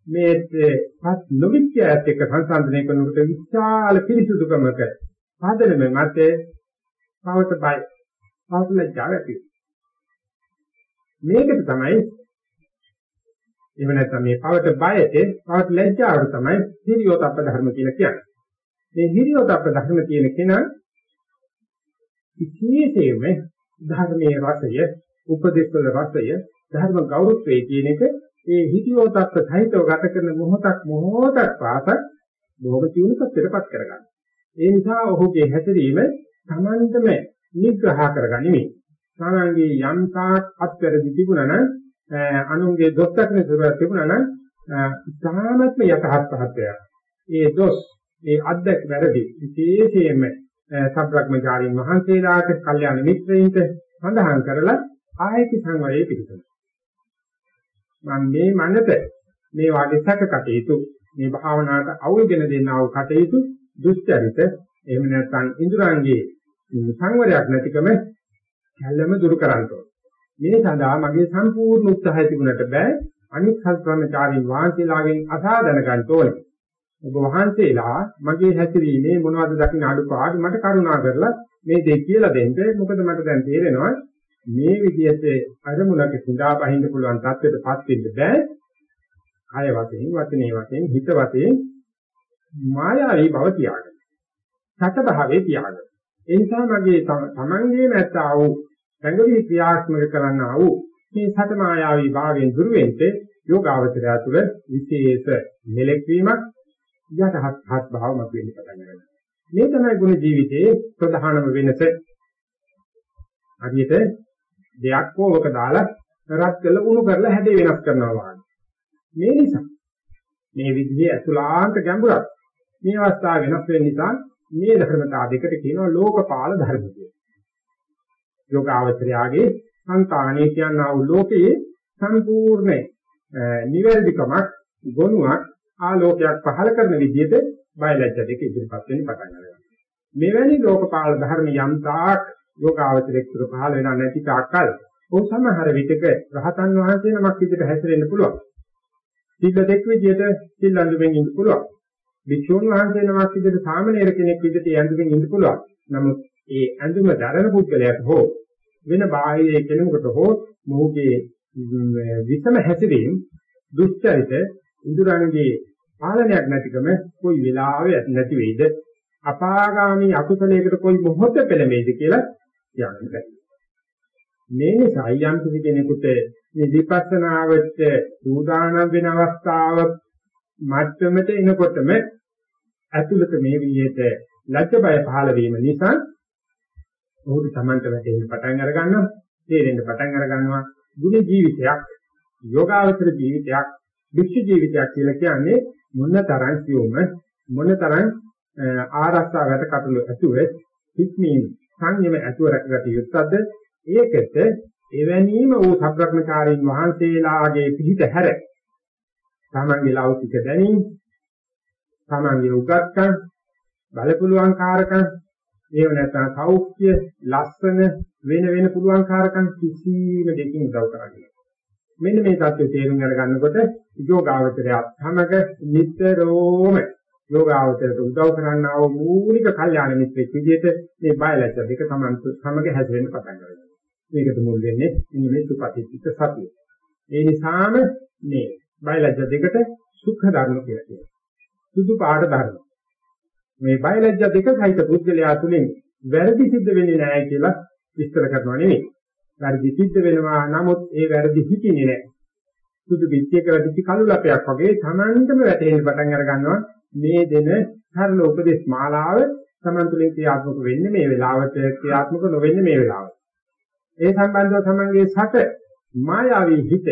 මේපත් නොවිච්‍යයත් එක්ක සංසන්දනය කරනකොට විශාල පිරිසුදුකමක පදනම මත පවත බය පවත ලැජ්ජාව ඇති මේකට තමයි එහෙම නැත්නම් මේ පවට බයට පවට ලැජ්ජාවට තමයි හිරියෝතප්ප ධර්ම කියලා කියන්නේ. මේ හිරියෝතප්ප ධර්ම කියන කෙනා විශේෂයෙන්ම ධර්මයේ රසය, උපදේශවල රසය, ධර්ම ගෞරවයේ කියන එක ඒ හිතියෝතත් සහිතව ගත කරන මොහොතක් මොහොතක් පාසක් බොහොම තියුණු තත්ත්වයටපත් කරගන්න. ඒ නිසා ඔහුගේ හැසිරීම Tamanටම නිග්‍රහ කරගනිමි. සාමාන්‍යයෙන් යම් තාක් අත්වැරදි තිබුණා නම් අනුන්ගේ දොස් දක්න සුරයක් තිබුණා නම් ඉතාමත්ම යටහත් පහත්ය. ඒ දොස් ඒ අද්දක් වැරදි විශේෂයෙන්ම සබ්‍රක්‍මචාරීන් වහන්සේලාට, කල්යාණ මිත්‍රයින්ට සඳහන් කරලා ආයති සංවරයේ පිළිතුරු. මම මේ මනස මේ වාගේ සැක කටයුතු මේ භාවනාවට අවුල්ගෙන දෙන්නා වූ කටයුතු දුස්චරිත එහෙම නැත්නම් ඉන්ද්‍රයන්ගේ සංවරයක් නැතිකම කැළම දුරු කරන්න ඕන. මේ සඳහා මගේ සම්පූර්ණ උත්සාහය තිබුණට බෑ අනිත් සත්‍වමචාරින් වහන්සේලාගෙන් අසා දැනගන්න ඕනේ. ඔබ වහන්සේලා මගේ හැසිරීමේ මොනවද දකින්න අඩුපාඩු මට කරුණා කරලා මේ දෙය කියලා දෙන්න. මොකද මට දැන් තේරෙනවා මේ විදිහට අරමුණක සිඳා බහින්න පුළුවන් තත්ත්වයටපත් වෙන්න බෑ. කය වශයෙන්, වචනේ වශයෙන්, හිත වශයෙන් මායාවී බව තියාගන්න. සත භාවයේ තියාගන්න. ඒ නිසා මගේ තමන්ගේම ඇත්තා වූ සංගවි ක්‍රියාත්මක කරන්නා වූ මේ සත මායාවී භාවයෙන් දුර වෙන්නේ යෝගාවචරය තුළ විශේෂ මෙලෙක් වීමක් යටහත් හත් භාව මතුවෙන්න පටන් ගන්නවා. මේ තමයි ගුණ ජීවිතයේ ප්‍රධානම වෙනස. හරියට දෙයක් කෝවක දාලා රත් කළ උණු කරලා හැඩේ වෙනස් කරනවා වගේ. මේ නිසා මේ විදිහේ අතුලාන්ත ගැඹුරක් මේ අවස්ථාව වෙනස් වෙන නිසා මේ ධර්මතා දෙකට කියනවා ලෝකපාල ධර්ම කියලා. යෝගාවචරයාගේ සංතානයේ කියනා වූ ලෝකයේ සම්පූර්ණ නිවැරදිකමක් ගුණයක් ආලෝකයක් පහළ කරන විදිහට බයලජ්‍ය දෙක ඉදිරිපත් වෙන්න පටන් ගන්නවා. මෙවැනි ලෝකපාල ධර්ම යම් තාක් යෝගාවචරයක් තුර පහළ වෙනා නැති තාක්කල් ਉਹ සමහර විටක රහතන් වහන්සේ නමක් විදිහට හැසිරෙන්න පුළුවන්. සිල්ල දෙක් විදිහට සිල් අඳුමින් ඉන්න පුළුවන්. වික්ෂුන් වහන්සේ නමක් විදිහට සාමණේර කෙනෙක් විදිහට ඇඳුමින් ඉන්න පුළුවන්. නමුත් ඒ ඇඳුම දරන පුද්ගලයාට හෝ වෙන බාහිර කෙනෙකුට හෝ මොහුගේ විසම හැසිරීම දුස්චරිත ඉඳුරන්ගේ පාලනයක් නැතිකම කොයි වෙලාවෙ නැති වෙයිද අපාගාමී අකුසලයකට කොයි මොහොත පෙළෙමේද කියලා කියන්න බැහැ. මේ නිසා යම් කිසි කෙනෙකුට මේ විපස්සනාවට සූදානම් වෙන අවස්ථාව මට්ටමට එනකොටම ඇතුළත මේ විදිහට ලැජ්ජ බය පහළ වීම නිසා ඔහුට Tamanta වැටෙන්න පටන් අර ගන්නවා තේරෙන්න පටන් අර ගන්නවා ගුණ ජීවිතයක් යෝගාවචර ජීවිතයක් වික්ෂ ජීවිතයක් කියලා කියන්නේ මොන තරම් සියුම මොන තරම් ආරක්ෂාගත කටළු ඇතුව හික්මීම සංයම ඇතුව රැකගත යුත්තක්ද? ඒකට එවැනීම වූ සබ්‍රක්‍මචාරීන් වහන්සේලාගේ පිහිට හැර. තමන්ගේ ලෞකික දැනීම් තමන්ගේ උගත්කම් බලපුලුවන් කාරකම් ඒව නැත්නම් සෞඛ්‍ය ලස්සන වෙන වෙන පුළුවන් කාරකම් කිසිම දෙකින් උදව් කරන්නේ මෙන්න මේ தත්ත්වය තේරුම් අරගන්නකොට යෝගාවචරය සමග නිතරම යෝගාවචරයට උදව් කරන්නා වූ මූලික කල්යාණ මිත්‍රෙක් විදිහට මේ බයලජ්‍ය දෙක තමන් සමග හැදෙන්න පටන් ගන්නවා. මේකට මුල් වෙන්නේ ඉන්නේ මේ සුපටිච්ච සතිය. ඒ නිසාම මේ බයලජ්‍ය දෙකට සුඛ ධර්ම කියලා කියනවා. සුදු පාට ධර්ම. මේ බයලජ්‍ය දෙක සහිත පුද්ගලයා තුළින් වැරදි සිද්ධ වෙන්නේ නැහැ කියලා විස්තර කරනවා නෙවෙයි. වැරදි සිද්ධ වෙනවා නමුත් ඒ වැරදි හිතින්නේ නැහැ. සුදු පිටියක වැදිච්ච කළු ලපයක් වගේ Tamanටම වැටෙන්න පටන් අර ගන්නවා මේ දෙන සරල උපදේශ මාලාව Taman තුලින් ක්‍රියාත්මක වෙන්නේ මේ වෙලාවට ක්‍රියාත්මක නොවෙන්නේ මේ වෙලාවට. ඒ සම්බන්ධව Tamanගේ සත මායාවී හිත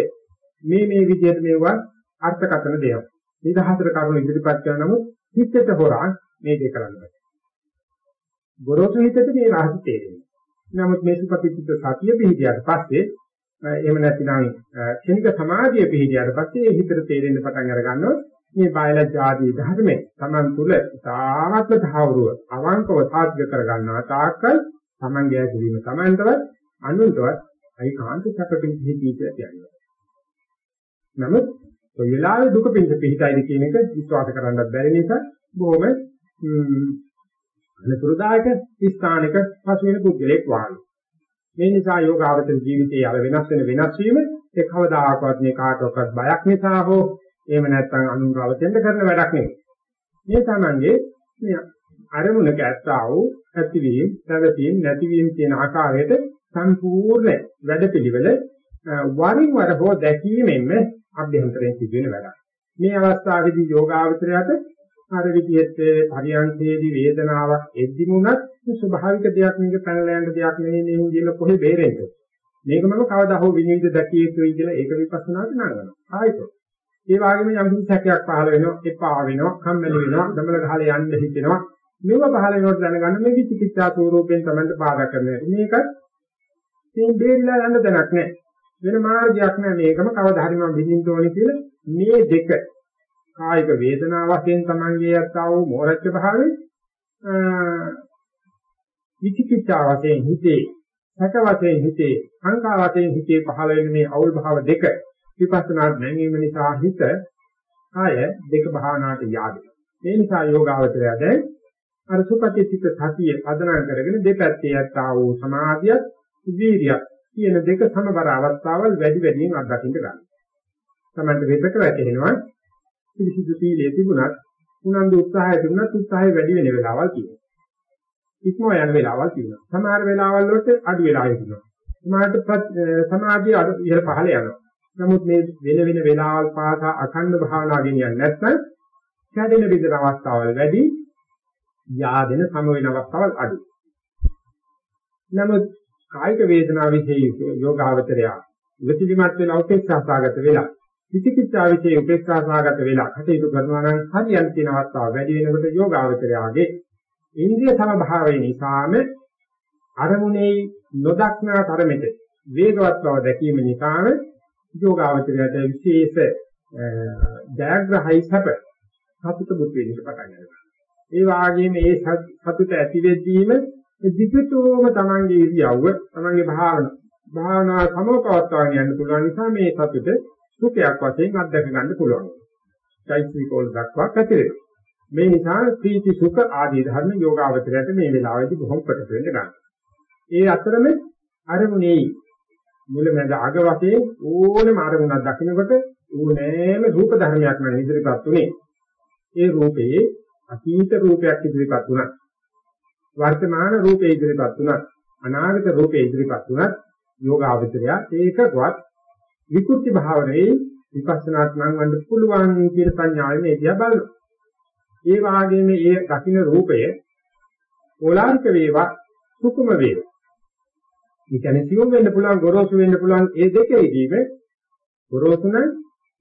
මේ මේ විදිහට මේවා අර්ථකථන දෙනවා. නිදහසට කරුණු ඉදිරිපත් කරන නමුත් හිතට හොරා මේ දෙක කරන්නේ. ගොරෝසු හිතට මේ රහස තේරෙන්නේ. නමුත් මේ සුපතිච්ච සතිය පිළිගියාට පස්සේ එහෙම නැතිනම් ක්ෂණික සමාධිය පිළිගියාට පස්සේ ඒ හිතට තේරෙන්න පටන් අර ගන්නවා මේ බයලජ් ආදී ධර්මයේ Taman තුල තාමත්ම තහවුරුව අවංකව සාධ්‍ය කර ගන්නවා තාක්කල් Taman ගෑ කිරීම Tamanටවත් අනුන්ටවත් අයිකාන්ත සැපකින් පිහිටී කියලා කියනවා. නමුත් ඔය වෙලාවේ දුක පිංස පිහිටයිද කියන එක විශ්වාස කරන්නත් බැරි නිසා බොහොම අනතුරුදායක ස්ථානික පසු වෙන පුද්ගලෙක් වාගේ. මේ නිසා යෝගාවචර ජීවිතයේ අර වෙනස් වෙන වෙනස් වීම ඒ කවදාකවත් මේ කාටවත් බයක් නිසා හෝ එහෙම නැත්නම් අනුරවතෙන්ද කරන වැඩක් නෙවෙයි. මේ තමන්ගේ මේ අරමුණක ඇත්තා වූ ඇතිවීම, පැවතීම, නැතිවීම කියන ආකාරයට සම්පූර්ණ වැඩපිළිවෙල වරින් වර හෝ දැකීමෙන්ම අභ්‍යන්තරයෙන් සිදුවෙන වැඩක්. මේ අවස්ථාවේදී යෝගාවචරයට අර විදිහට පරියන්කේදී වේදනාවක් එද්දිම උනත් ස්වභාවික දෙයක් මේක පැනලා යන දෙයක් නෙවෙයි නෙවෙයි කියලා කොහේ බේරෙන්න. මේක මම කවදා හෝ විනිවිද දැකිය යුතුයි කියලා ඒක විපස්සනාට නංගනවා. ආයිත්. ඒ වගේම යම් කිසි සැකයක් පහළ වෙනවා, එපා වෙනවා, කම්මැලි වෙනවා, දමල ගහලා යන්න හිතෙනවා. මේව පහළ වෙනකොට දැනගන්න මේ විචිකිච්ඡා ස්වරූපයෙන් තමයි බාධා කරන්නේ. මේක මේ බේරිලා යන්න දැනක් නැහැ. වෙන මාර්ගයක් නැහැ. මේකම කවදා හරි මම විඳින්න ඕනේ කියලා මේ දෙක කායික වේදනා වශයෙන් තමන්ගේ යත්තා වූ මෝරච්ච භාවයේ විචිකිච්ඡා වශයෙන් හිතේ සැක වශයෙන් හිතේ සංකා වශයෙන් හිතේ පහළ වෙන මේ අවුල් භාව දෙක විපස්සනා නැංවීම නිසා හිත ආය දෙක භාවනාවට යාදේ. ඒ නිසා යෝගාවචරය දැන් අර සුපටිච්චිත සතිය අදනම් කරගෙන දෙපැත්තේ යත්තා වූ සමාධියත් වීර්යයත් කියන දෙක සමබර අවස්ථාවල් වැඩි වැඩියෙන් අත්දකින්න ගන්නවා. තමයි වෙතක වැටෙනවා පිළිසිදු සීලයේ තිබුණත් උනන්දු උත්සාහය තිබුණත් උත්සාහය වැඩි වෙන වෙලාවල් තියෙනවා. ඉක්මව යන වෙලාවල් තියෙනවා. සමහර වෙලාවල් වලට අඩු වෙලා හිටිනවා. සමහරට සමාධිය අඩු ඉහළ පහළ යනවා. නමුත් මේ වෙන වෙන වෙලාවල් පාසා අඛණ්ඩ භාවනා ගෙනියන්නේ නැත්නම් කැඩෙන බිඳන අවස්ථාවල් වැඩි යාදෙන සම වෙන අවස්ථාවල් අඩු. නමුත් කායික වේදනා විශේෂ යෝගාවචරය විචිලිමත් වෙලා උපේක්ෂාසගත වෙලා විචිකිච්ඡා විශේෂ උපේක්ෂාසගත වෙලා කටයුතු කරනවා නම් හරියන් තියෙන අවස්ථාව වැඩි වෙනකොට යෝගාවචරයාගේ ඉන්ද්‍රිය සමභාවය නිසාම අරමුණේ නොදක්නා තරමට වේගවත් බව දැකීම නිසාම යෝගාවචරයට විශේෂ ජයග්‍රහයි සැප සතුට බුත් වෙන්න පටන් ගන්නවා. ඒ වාගේම ඒ සතුට ඇති වෙද්දීම දිගටම තමන්ගේ ඉරියව්ව තමන්ගේ භාවන භාවනා සමෝපවත්වාගෙන යන්න පුළුවන් නිසා මේ සතුට සුඛයක් වශයෙන් අත්දැක ගන්න පුළුවන්. චෛත්‍යිකෝල් දක්වා පැතිරෙනවා. මේ නිසා ප්‍රීති සුඛ ආදී ධර්ම යෝගාවචරයට මේ වෙලාවේදී බොහොම ප්‍රකට වෙන්න ගන්නවා. ඒ අතරම අරමුණේ මුලමඳ අග වශයෙන් ඕනම අරමුණක් දකිනකොට ඕනෑම රූප ධර්මයක් නම් ඉදිරිපත් උනේ. ඒ රූපයේ අතීත රූපයක් ඉදිරිපත් වුණා. වර්තමාන රූපේ ඉදිරිපත් වුණා. අනාගත රූපේ ඉදිරිපත් වුණා. යෝගාවචරය ඒකවත් විකෘති භාවනයේ විපස්සනාත් නම් වන්න පුළුවන් කියන සංඥාවෙන් ඒ දිහා බලනවා. ඒ වාගේම ඒ දකින්න රූපය ඕලාරික වේවා සුකුම වේවා. ඒ කියන්නේ සියුම් වෙන්න පුළුවන් ගොරෝසු වෙන්න පුළුවන් ඒ දෙකේදීම ගොරෝසු නම්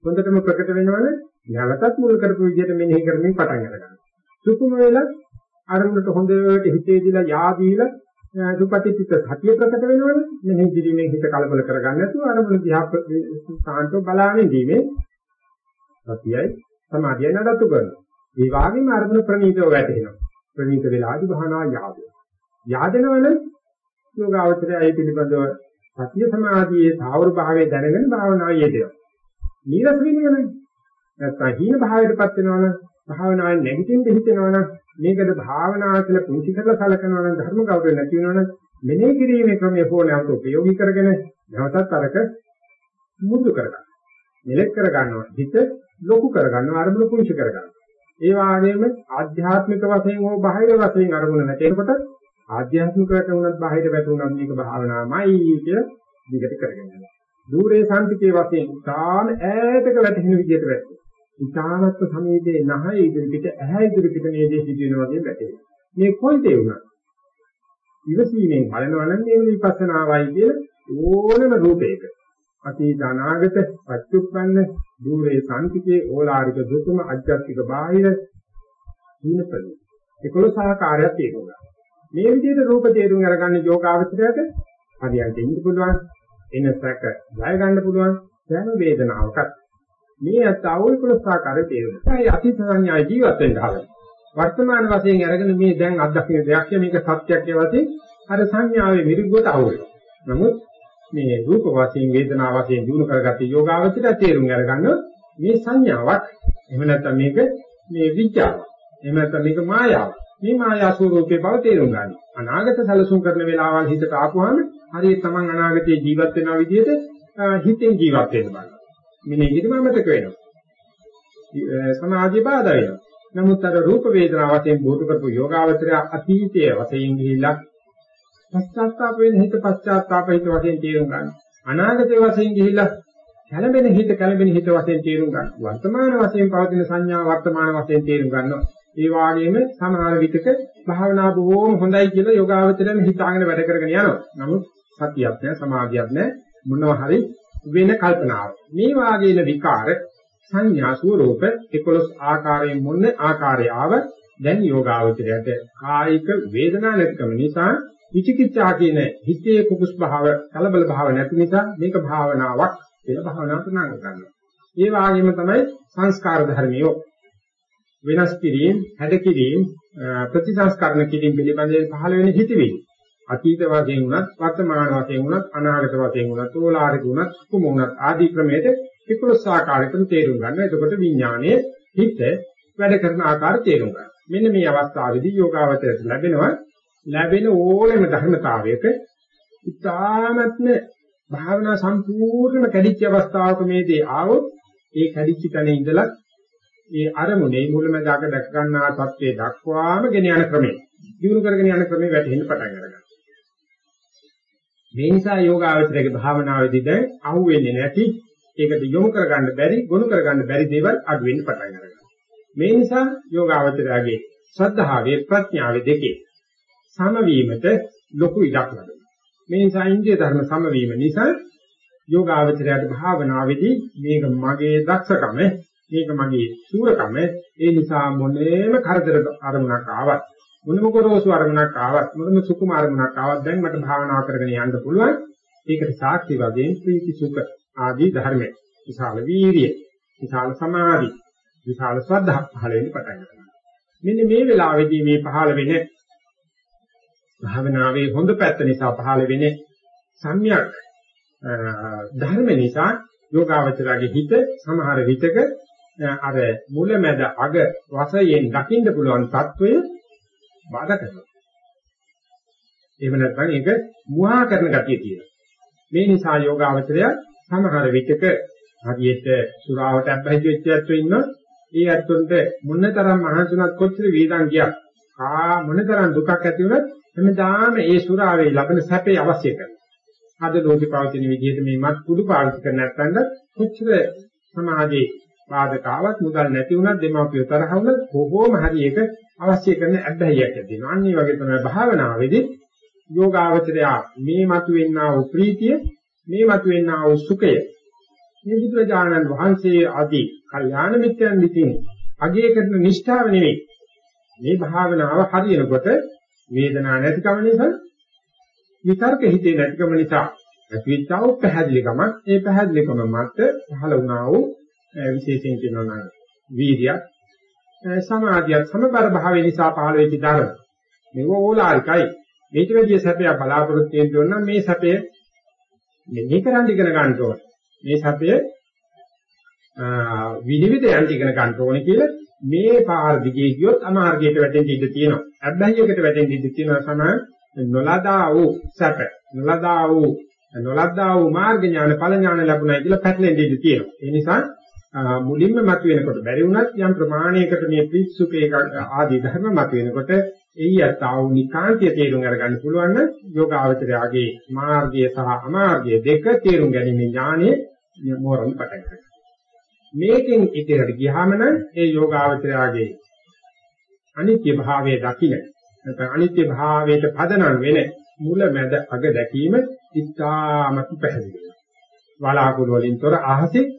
හොඳටම ප්‍රකට වෙනවනේ නැවතත් මුල් කරපු විදිහට මෙනෙහි කරමින් පටන් ගන්නවා. සුකුම වෙලා අරමුණට හොඳට හිතේ දීලා යාදීලා සුපටිච්ච සතිය ප්‍රකට වෙනවනේ මෙනෙහි කිරීමෙන් හිත කලබල කරගන්න නැතුව අරමුණ දිහා සාන්තව බලාගෙන ඉඳීමේ සතියයි සමාධියයි නඩත්තු කරනවා. ඒ වගේම අරමුණ ප්‍රණීතව වැටෙනවා. ප්‍රණීත වෙලාදී භාවනා යාදේ. යාදෙනවනේ යෝගාවචරය ඒ පිළිබඳව සතිය සමාධියේ සාවර භාවයේ දැනගෙන භාවනාව යෙදෙනවා. නීරස වෙනවනේ. නැත්නම් හීන භාවයටපත් වෙනවනම් භාවනාවේ නැගිටින්න හිතෙනවනම් මේකද භාවනාව කියලා පුංචි කරලා සලකනවා නම් ධර්ම ගෞරවය නැති වෙනවනම් මෙනෙහි කිරීමේ ක්‍රමයේ හෝ නැවත උපයෝගී කරගෙන නැවතත් අරක මුදු කරගන්න. මෙලෙක් කරගන්නවා. හිත ලොකු කරගන්නවා අරමුණු පුංචි කරගන්නවා. ඒ වගේම ආධ්‍යාත්මික වශයෙන් හෝ බාහිර වශයෙන් අරමුණ නැතේකොට ආධ්‍යාත්මික වැටුණත් බාහිර වැටුණත් මේක භාවනාවමයි කියලා දිගට කරගෙන යනවා. দূරේ සාන්තිකයේ වශයෙන් තාම ඈතක වැටෙන විදිහට වැටෙනවා. ඉතාමත් සමීපේ නැහැ ඉදිරි පිට ඇහැ ඉදිරි පිට මේ දේ සිදුවෙන වගේ වැටෙනවා. මේ කොයි දේ වුණත් ඉවසීමෙන් බලනවා නම් මේ විපස්සනාවයි කියන ඕනම රූපයක අතීත අනාගත පච්චුප්පන්න දුරේ සම්පිතේ ඕලාරික දුතුම අධ්‍යාත්මික බාහිර හිණපලි 11 ආකාරයක් තියෙනවා. මේ විදිහට රූප තේරුම් අරගන්න යෝගාවචරයට හරියට ඉන්න පුළුවන්. එන සැක ජය ගන්න පුළුවන්. සෑම වේදනාවකත්. මේ අතවල් 11 ආකාරය තේරුම්. ඒ අතීත සංඥා ජීවත් වෙන්න හදන. වර්තමාන වශයෙන් අරගෙන මේ දැන් අත්දකින්න දෙයක් මේක සත්‍යයක් වශයෙන්. අර සංඥාවේ මිරිගුවට අහු වෙනවා. නමුත් මේ රූප වශයෙන් වේදනා වශයෙන් දිනු කරගත්ත යෝගාවචරය තේරුම් අරගන්න මේ සංඥාවක්. එහෙම නැත්නම් මේක මේ විඥාවක් එහෙම නැත්නම් මේක මායාවක්. මේ මායා ස්වરૂපේ බව තේරුම් ගන්න. අනාගත සැලසුම් කරන වෙලාවල් හිතට ආපුවාම හරියට Taman අනාගතයේ ජීවත් වෙනා විදිහට හිතෙන් ජීවත් වෙන්න බලන්න. මෙන්න ඉදිරිම මතක වෙනවා. සමාධිය බාධා වෙනවා. නමුත් අර රූප වේදනා වශයෙන් බෝධ කරපු යෝගාවචරය අතීතයේ වශයෙන් ගිහිල්ලා පශ්චාත්තාප වෙන හිත පශ්චාත්තාප හිත වශයෙන් තේරුම් ගන්න. අනාගතයේ වශයෙන් ගිහිල්ලා කැළඹෙන හිත කැළඹෙන හිත වශයෙන් තේරුම් ගන්න. වර්තමාන වශයෙන් පවතින සංඥා වර්තමාන වශයෙන් තේරුම් ගන්නවා. ඒ වගේම සමහර විටක භාවනා බොහෝම හොඳයි කියලා යෝගාවචරයෙන් හිතාගෙන වැඩ කරගෙන යනවා. නමුත් සතියක් නැහැ සමාධියක් නැහැ මොනවා හරි වෙන කල්පනාවක්. මේ වාගේන විකාර සංඥා ස්වરૂප 11 ආකාරයෙන් මොන ආකාරය ආව දැන් යෝගාවචරයට කායික වේදනා නැතිකම නිසා විචිකිච්ඡා කියන හිතේ කුකුස් භාව කලබල භාව නැති නිසා මේක භාවනාවක් කියලා භාවනාවට නම් ගන්නවා. ඒ වගේම තමයි සංස්කාර ධර්මියෝ වෙනස් කිරීම, හැඩ කිරීම, ප්‍රතිසංස්කරණ කිරීම පිළිබඳව පහළ වෙන හිතවිලි. අතීත වශයෙන් වුණත්, වර්තමාන වශයෙන් වුණත්, අනාගත වශයෙන් වුණත්, ඕලාරික වුණත්, සුකුම වුණත් ආදී ක්‍රමයකට 11 ආකාරයකින් තේරුම් ගන්න. එතකොට විඥානයේ හිත වැඩ කරන ආකාරය තේරුම් ගන්න. මෙන්න මේ අවස්ථාවේදී යෝගාවචරයට ලැබෙනවා ලැබෙන ඕනෑම ධර්මතාවයක ඉතාමත්ම භාවනා සම්පූර්ණම කැඩිච්ච අවස්ථාවක මේ දේ ආවොත් ඒ කැඩිච්ච තැන ඉඳලා ඒ අරමුණේ මුලමදාක දැක ගන්නා තත්ත්වයේ දක්වාම ගෙන යන ක්‍රමය. දිනු කරගෙන යන ක්‍රමය වැටෙන්න පටන් ගන්නවා මේ නිසා යෝගාවචරයේ භාවනාවේදී දැන් අහුවෙන්නේ නැති ඒකට යොමු කරගන්න බැරි ගොනු කරගන්න බැරි දේවල් අඩු වෙන්න පටන් ගන්නවා මේ නිසා යෝගාවචරයේ ශ්‍රද්ධාවේ ප්‍රඥාවේ දෙකේ සමවීමට ලොකු ඉඩක් ලැබෙනවා. මේ නිසා ඉන්ද්‍රිය ධර්ම සමවීම නිසා යෝගාවචරයට භාවනාවේදී මේක මගේ දක්ෂකම, මේක මගේ සූරකම, ඒ නිසා මොනේම කරදර අරමුණක් ආවත්, මොනම ගොරෝසු අරමුණක් ආවත්, මොනම සුකුම අරමුණක් ආවත් දැන් මට භාවනා කරගෙන යන්න පුළුවන්. ඒකට සාක්ෂි වශයෙන් ප්‍රීති සුඛ ආදී ධර්ම. විශාල වීරිය, විශාල සමාධි, විශාල ශ්‍රද්ධා පහළ වෙන්න පටන් ගන්නවා. මෙන්න මේ වෙලාවේදී මේ පහළ වෙන භාවනාවේ හොඳ පැත්ත නිසා පහළ වෙන සම්‍යක් ධර්ම නිසා යෝගාවචරගේ හිත සමහර විටක අර මුලැමැද අග වශයෙන් දකින්න පුළුවන් తত্ত্বය බාධා කරනවා. එහෙම නැත්නම් ඒක මුවා කරන ගතිය තියෙනවා. මේ නිසා යෝගාවචරය සමහර විටක හරියට සුරාවට අබ්බැහි වෙච්ච ඇත්තෝ ඉන්නවා. ඒ ඇත්තොන්ට මොනතරම් මහන්සියක් කොච්චර වේදන් ගියක් ආ මොනතරම් දුකක් ඇති වුණත් හැමදාම ඒ සුරාවේ ලබන සැපේ අවශ්‍ය කරනවා. අද ලෝකේ පවතින විදිහට මේ මත් කුඩු පාවිච්චි කර නැත්නම් කොච්චර සමාජයේ බාධකාවක් මුදල් නැති වුණත් දෙමාපියෝ තරහ වුණත් කොහොම හරි ඒක අවශ්‍ය කරන අබ්බැහියක් ඇතිවෙනවා. අන්න ඒ වගේ තමයි භාවනාවේදී යෝගාවචරය මේ මතුවෙනා වූ ප්‍රීතිය මේ මතුවෙනා වූ සුඛය මේ බුදුරජාණන් වහන්සේ ආදී කල්යාණ මිත්‍රයන් විසින් අගය කරන නිෂ්ඨාව නෙවෙයි. මේ භාවනාව හරියනකොට වේදනාවක් නැතිකම නිසා විතර්ක හිතේ නැතිකම නිසා ඇතිවෙච්චා වූ පැහැදිලිකම ඒ පැහැදිලිකම මත පහළ වුණා වූ විශේෂයෙන් කියනවා නම් වීර්යය සමාධිය සමබර භාවය නිසා පහළ වෙච්ච ධර්ම. මේක ඕලාරිකයි. මේක වැඩි සැපයක් බලාපොරොත්තු වෙන්න නම් මේ සැපය මෙහි කරන් ඉගෙන ගන්න ඕනේ. මේ සැපය විනිවිද යන්න ඉගෙන ගන්න ඕනේ කියලා මේ පාර දිගේ ගියොත් අමාර්ගයට වැටෙන්න ඉඩ තියෙනවා. අබ්බැහියකට වැටෙන්න ඉඩ තියෙනවා සමාන නොලදා වූ සැප. නොලදා වූ නොලද්දා වූ මාර්ග ඥාන ඵල ඥාන ලැබුණයි කියලා පැටලෙන්න ඉඩ තියෙනවා. ඒ නිසා මුලින්ම මතුවෙනකොට බැරි වුණත් යම් ප්‍රමාණයකට මේ පිස්සුකේ ආදී ධර්ම මතුවෙනකොට එයි යතාව නිකාන්තිය තේරුම් අරගන්න පුළුවන් නම් යෝගාවචරයාගේ මාර්ගය සහ අමාර්ගය දෙක තේරුම් ගැනීම ඥානෙ මෝරන් පටන් ගන්නවා. මේකෙන් ඉදිරියට ගියාම නම් ඒ යෝගාවචරයාගේ අනිත්‍ය භාවයේ දකින්න නැත්නම් අනිත්‍ය භාවයට පදනම් වෙන මුල මැද අග දැකීම ඉතාමත් පැහැදිලියි. වලාකුළු වලින් තොර අහසේ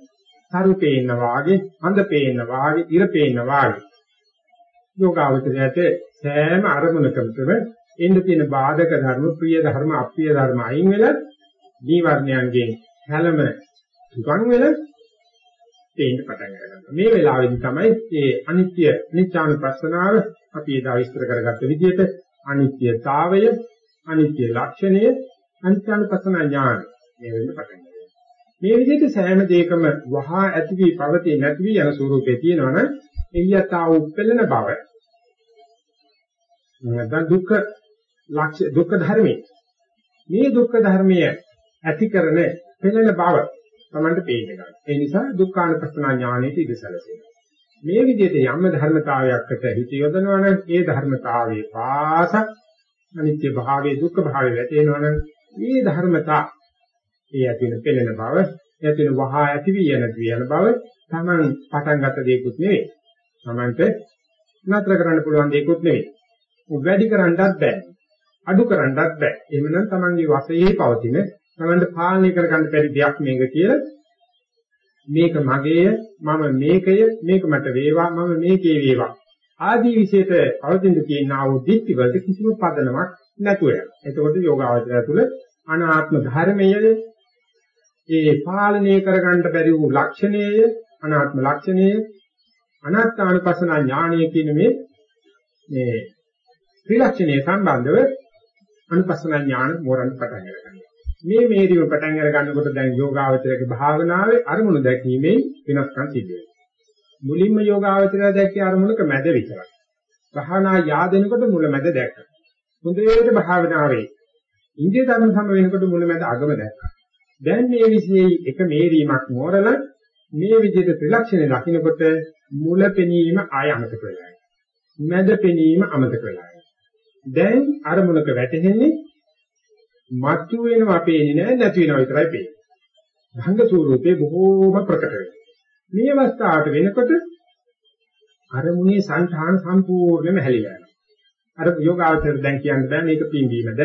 සරු පේන්න වාගේ, හඳ පේන්න වාගේ, ඉර පේන්න වාගේ. යෝගාවචරයට සෑම අරමුණකම එන්න තියෙන බාධක ධර්ම, ප්‍රිය ධර්ම, අප්‍රිය ධර්ම අයින් වෙලා දීවර්ණයන්ගෙන් හැලම සුගන් වෙලා තේින්න පටන් ගන්නවා. මේ වෙලාවේදී තමයි මේ අනිත්‍ය නිච්ඡානුපස්සනාව අපි එදා විස්තර කරගත්ත විදිහට අනිත්‍යතාවය, අනිත්‍ය ලක්ෂණය, අනිත්‍යානුපස්සන ඥාන මේ වෙන්න පටන් මේ විදිහට සෑම දෙයකම වහා ඇති වී පවතී නැති වී යන ස්වરૂපේ තියෙනවනම් එయ్యතා උප්පෙළන බව නැත්නම් දුක්ඛ ලක්ෂ්‍ය දුක්ඛ ධර්මයේ මේ දුක්ඛ ධර්මයේ ඇති කරන පෙළෙන බව තමයි පේන්න ගන්න. ඒ නිසා දුක්ඛානුපස්සනා ඥානෙට ඉදසලසෙනවා. මේ විදිහට යම් ධර්මතාවයකට හිත යොදනවනම් ඒ ධර්මතාවයේ පාසක් අනිත්‍ය භාවයේ දුක්ඛ භාවයේ වැටෙනවනම් මේ ධර්මතා ඒ ඇති වෙන පෙළෙන බව, ඇති වෙන වහා ඇති වී යන ද්වියන බව Taman පටන් ගත දෙයක්ුත් නෙවෙයි. Tamanට නතර කරන්න පුළුවන් දෙයක්ුත් නෙවෙයි. වැඩි කරන්නත් බෑ. අඩු කරන්නත් බෑ. එහෙමනම් Tamanගේ වශයේ පවතින Tamanට පාලනය කරගන්න බැරි දෙයක් මේක කියලා මේක මගේය මම මේකය මේක මට වේවා මම මේකේ වේවා ආදී විශේෂ පවතින තියෙන ආ වූ දිට්ඨි වලට කිසිම පදනමක් නැතුව යනවා. එතකොට යෝගාවචරය තුළ අනාත්ම ධර්මයේ ඒ පාලනය කරගන්න බැරි වූ ලක්ෂණයය අනාත්ම ලක්ෂණය අනාත්මානුපස්සන ඥානය කියන මේ මේ ත්‍රිලක්ෂණය සම්බන්ධව අනුපස්සන ඥාන මෝරන් පටන් ගන්නවා. මේ මේරිව පටන් අර ගන්නකොට දැන් යෝගාවචරයේ භාවනාවේ අරමුණු දැකීමෙන් වෙනස්කම් සිද්ධ වෙනවා. මුලින්ම යෝගාවචරය දැක්කේ අරමුණක මැද විතරයි. භාවනා yaadෙනකොට මුල මැද දැක්කා. හොඳට භාවනාවේ ඉන්දිය ධර්ම සම වෙනකොට මුල මැද අගම දැක්කා. දැන් මේ විශ්ේ එක මේරීමක් මෝරල මේ විදිහට ත්‍රිලක්ෂණය දකින්නකොට මුල පෙනීම ආය අමතක වෙලා මැද පෙනීම අමතක වෙලා දැන් අරමුණක වැටෙන්නේ මතු වෙනවා පේන්නේ නැහැ නැති වෙනවා විතරයි පේන්නේ. භංග ස්වරූපේ බොහෝම ප්‍රකට වෙනවා. මේ අවස්ථාවට වෙනකොට අරමුණේ සංඛාන සම්පූර්ණයෙන්ම හැලිලා යනවා. අර යෝගාවචර දැන් කියන්න බෑ මේක පින්වීමද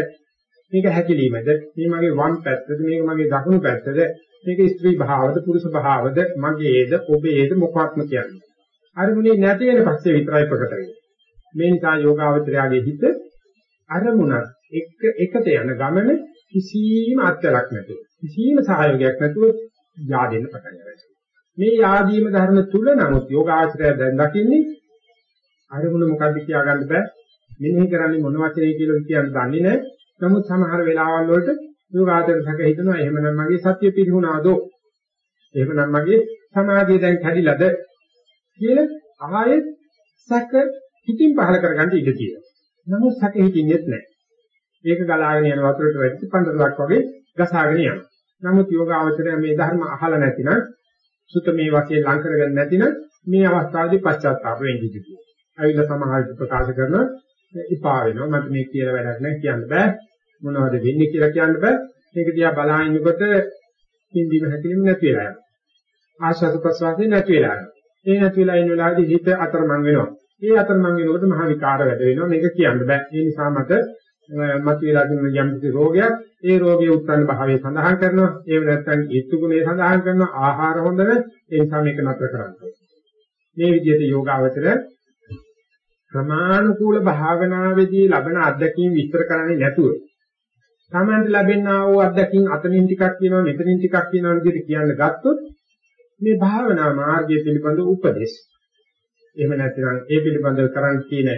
මේක හැකිලීමද? මේ මගේ වම් පැත්තද? මේක මගේ දකුණු පැත්තද? මේක ස්ත්‍රී භාවද පුරුෂ භාවද? මගේද ඔබේද මොකක්ම කියන්නේ? අරමුණේ නැති වෙන පස්සේ විතරයි ප්‍රකට වෙන්නේ. මේ නිසා යෝගාවචරයාගේ හිත අරමුණක් එක එකට යන ගමන කිසිම අත්ලක් නැතුව කිසිම සහයෝගයක් නැතුව yaadෙන්න පටන් ගන්නවා. මේ yaadීම ධර්ම තුල නමුත් යෝගාචරය දැන් දකින්නේ අරමුණ මොකද්ද කියා ගන්න බෑ. මෙනෙහි කරන්නේ මොන වචනේ කියලා කියන්න දන්නේ නැහැ නමුත් සමහර වෙලාවල් වලට යෝගාචර සැක හිතනවා එහෙමනම් මගේ සත්‍ය පිළිහුණාදෝ එහෙමනම් මගේ සමාධිය දැන් කැඩිලාද කියලා ආයෙත් සැක හිතින් පහල කරගන්න ඉඩ තියෙනවා. නමුත් සැක හිතින්නෙත් නැහැ. ඒක ගලාගෙන යන වතුරට වැටි පන්දරක් වගේ ගසාගෙන යනවා. නමුත් යෝගාචරය මේ ධර්ම අහලා නැතිනම් සුත මේ වශයෙන් ලං කරගන්න නැතිනම් මේ අවස්ථාවේදී පශ්චාත්තාප වෙන්නේ ඉතියි. අවිල සමහර ප්‍රකාශ කරන ඉපා වෙනවා. මට මේ කියලා වැඩක් නැහැ කියන්න බෑ. මොනවද වෙන්නේ කියලා කියන්න බෑ. මේක දිහා බලාගෙනකොට හින්දිම හැදෙන්නේ නැති වෙලා යනවා. ආශ්වාස ප්‍රශ්වාසය නැති වෙලා යනවා. ඒ නැති වෙලා ඉන්න වෙලාවේදී හිත අතරමං වෙනවා. ඒ අතරමං වෙනකොට මහ විකාර වැඩ වෙනවා. මේක කියන්න බෑ. ඒ නිසා මට මත වේලා තියෙන යම් කිසි රෝගයක් ඒ රෝගයේ උත්පන්න භාවය සඳහන් කරනවා. ඒ නැත්නම් ඊත්තුගුණේ සඳහන් කරනවා. ආහාර හොඳ නැහැ. ඒ නිසා මේක නතර කරන්න මේ විදිහට යෝගාවචර ප්‍රමාණිකූල භාවනාවේදී ලබන අත්දැකීම් විස්තර කරන්නේ නැතුව තමන්ට ලැබෙනා වූ අත්දැකීම් අතනින් ටිකක් කියනවා මෙතනින් ටිකක් කියනවා විදිහට කියන්න ගත්තොත් මේ භාවනා මාර්ගය පිළිබඳ උපදේශ එහෙම නැත්නම් ඒ පිළිබඳව කරන්න තියෙන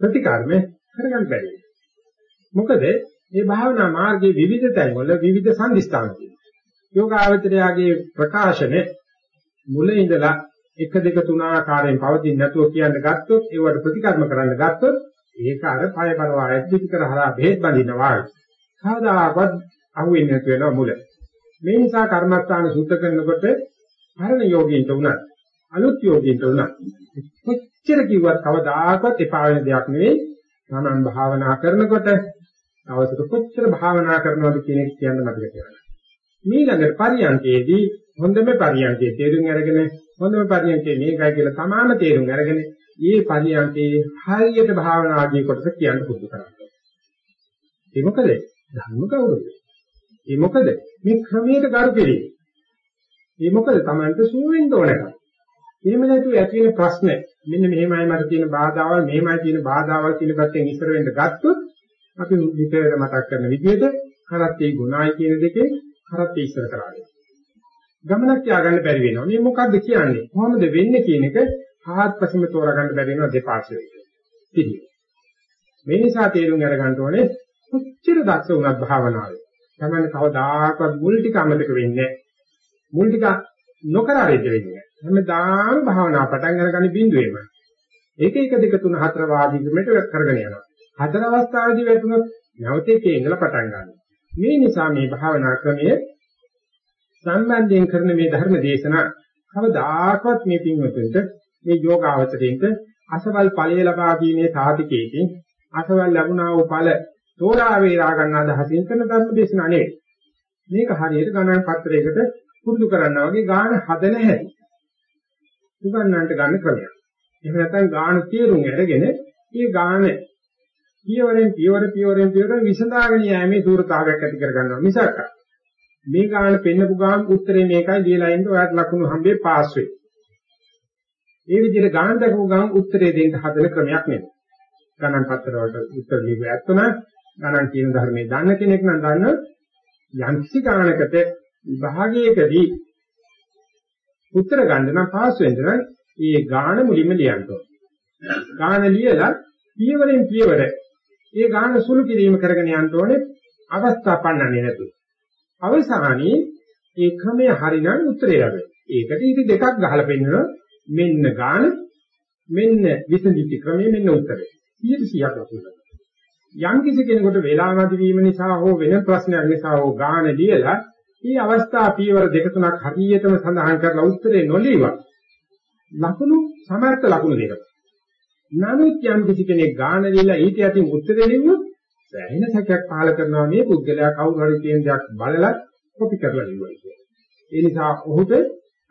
ප්‍රතිකර්ම කරගන්න බැරි. මොකද මේ භාවනා මාර්ගයේ විවිධ තැන්වල විවිධ සංදිස්ථාන තියෙනවා. යෝගාවචරයාගේ ප්‍රකාශනේ මුල ඉඳලා 1 2 3 ආකාරයෙන් පවතින්නේ නැතුව කියන්න ගත්තොත් ඒවට ප්‍රතිකර්ම කරන්න ගත්තොත් ඒක අර පය පරවායත් පිටිකර හරහා බෙහෙත් බඳිනවා. සාදාවත් අහුවෙන්නේ නැතු වෙනවා මුල. මේ නිසා කර්මස්ථාන සුද්ධ කරනකොට පරණ යෝගීන්ට උනත් අලුත් යෝගීන්ට උනත් කොච්චර කිව්වත් කවදාකවත් එපා වෙන දෙයක් නෙවෙයි. තමන් භාවනා කරනකොට අවසර කොච්චර භාවනා කරනවද කියන එක කියන්න මතක තියාගන්න. ඊළඟට පරියන්කේදී හොඳම පරියන්කේ තේරුම් අරගෙන හොඳම පරියන්කේ මේකයි කියලා තමාම තේරුම් අරගෙන මේ පරියන්කේ හරියට භාවනාදී කොටස කියන්න පුරුදු කරගන්න. ඒ මොකද? ධර්ම කවුරුද? ඒ මොකද? මේ ක්‍රමයට ගරු කෙරේ. ඒ මොකද? Tamanට සුවෙන්න ඕන එකක්. එහෙම නැතුව ඇති වෙන ප්‍රශ්න මෙන්න මෙහෙමයි මට තියෙන බාධාවල් මෙහෙමයි තියෙන බාධාවල් කියන පැත්තෙන් ඉස්සර වෙන්න ගත්තොත් අපි විතර මතක් කරන විදිහට කරත්තේ ගුණයි කියන දෙකේ කරත්තේ ඉස්සර කරාගෙන. ගමනක් යාගන්න බැරි වෙනවා. මේ මොකද්ද කියන්නේ? කොහොමද වෙන්නේ කියන එක ආත්පසීම තෝරගන්න බැරි වෙනවා දෙපාර්ශ්වයට. පිළිගන්න. මේ නිසා තේරුම් අරගන්න ඕනේ කොච්චර දක්ෂ වුණත් භාවනාවේ. තමයි කවදාකවත් මුල් ටික අමතක වෙන්නේ මුල් ටික නොකර රෙද්ද වෙන්නේ හැමදාම භාවනා පටන් අරගන්න බිඳුවේම. ඒක 1 2 3 4 වාදී ක්‍රමයට කරගෙන යනවා. හතර අවස්ථාවේදී වැටුනොත් නැවත එකේ ඉඳලා පටන් ගන්නවා. මේ නිසා මේ භාවනා ක්‍රමය සම්බන්ධයෙන් කරන මේ ධර්ම දේශනා කවදාකවත් මේ පින්වතුන්ට මේ යෝගාවචරයෙන්ට අසවල් ඵලය ලබා ගැනීමේ සාධකයකින් අසවල් ලැබුණා වූ ඵල තෝරා වේරා ගන්න අදහසින් කරන ධර්ම දේශනා නෙවෙයි. මේක හරියට ගණන් පත්‍රයකට පුරුදු කරනවා වගේ ගාන හදන හැටි. උගන්නන්නට ගන්න ක්‍රමයක්. එහෙම නැත්නම් ගාන තේරුම් අරගෙන මේ ගාන පියවරෙන් පියවර පියවරෙන් පියවර විසඳාගෙන යෑමේ සූරතාවයක් ඇති කර ගන්නවා මිසක් මේ ගාන පෙන්නපු ගාන උත්තරේ මේකයි දීලා ඉන්න ඔයාලට ලකුණු හම්බේ පාස් වෙයි. ඒ විදිහට ගාන දක්වපු ගාන උත්තරේ දෙන්න හදන ක්‍රමයක් නෙමෙයි. ගණන් පත්‍ර වලට උත්තර දීපු ඇත්තම ගණන් කියන ධර්මයේ දන්න කෙනෙක් නම් දන්න යම්කිසි ගානකට විභාගයකදී උත්තර ගන්න නම් පාස් වෙන්න නම් ඒ ගාන මුලින්ම ලියන්න ඕනේ. ගාන ලියලා පියවරෙන් පියවර ඒ ගාන සුළු කිරීම කරගෙන යන්න ඕනේ අවස්ථා පන්නන්නේ නැතුව. අවසානයේ ඒ ක්‍රමය හරිනම් උත්තරය ලැබෙයි. ඒකට ඉති දෙකක් ගහලා පෙන්නනවා මෙන්න ගාන මෙන්න විසඳිච්ච ක්‍රමය මෙන්න උත්තරය. 100ක් ලකුණු. යම් කිසි කෙනෙකුට වේලාවදි වීම නිසා හෝ වෙන ප්‍රශ්නයක් නිසා හෝ ගාන ලියලා මේ අවස්ථා පියවර දෙක තුනක් හරියටම සඳහන් කරලා උත්තරේ නොලියවා ලකුණු සමර්ථ ලකුණු දෙක. නමුත් යම් කිසි කෙනෙක් ගාන ලියලා ඊට යටින් උත්තරේ ලියුවොත් සෑහෙන සැකයක් පහල කරනවා මේ පුද්ගලයා කවුරු හරි කියන දෙයක් බලලා කොපි කරලා ලියුවා කියලා. ඒ නිසා ඔහුට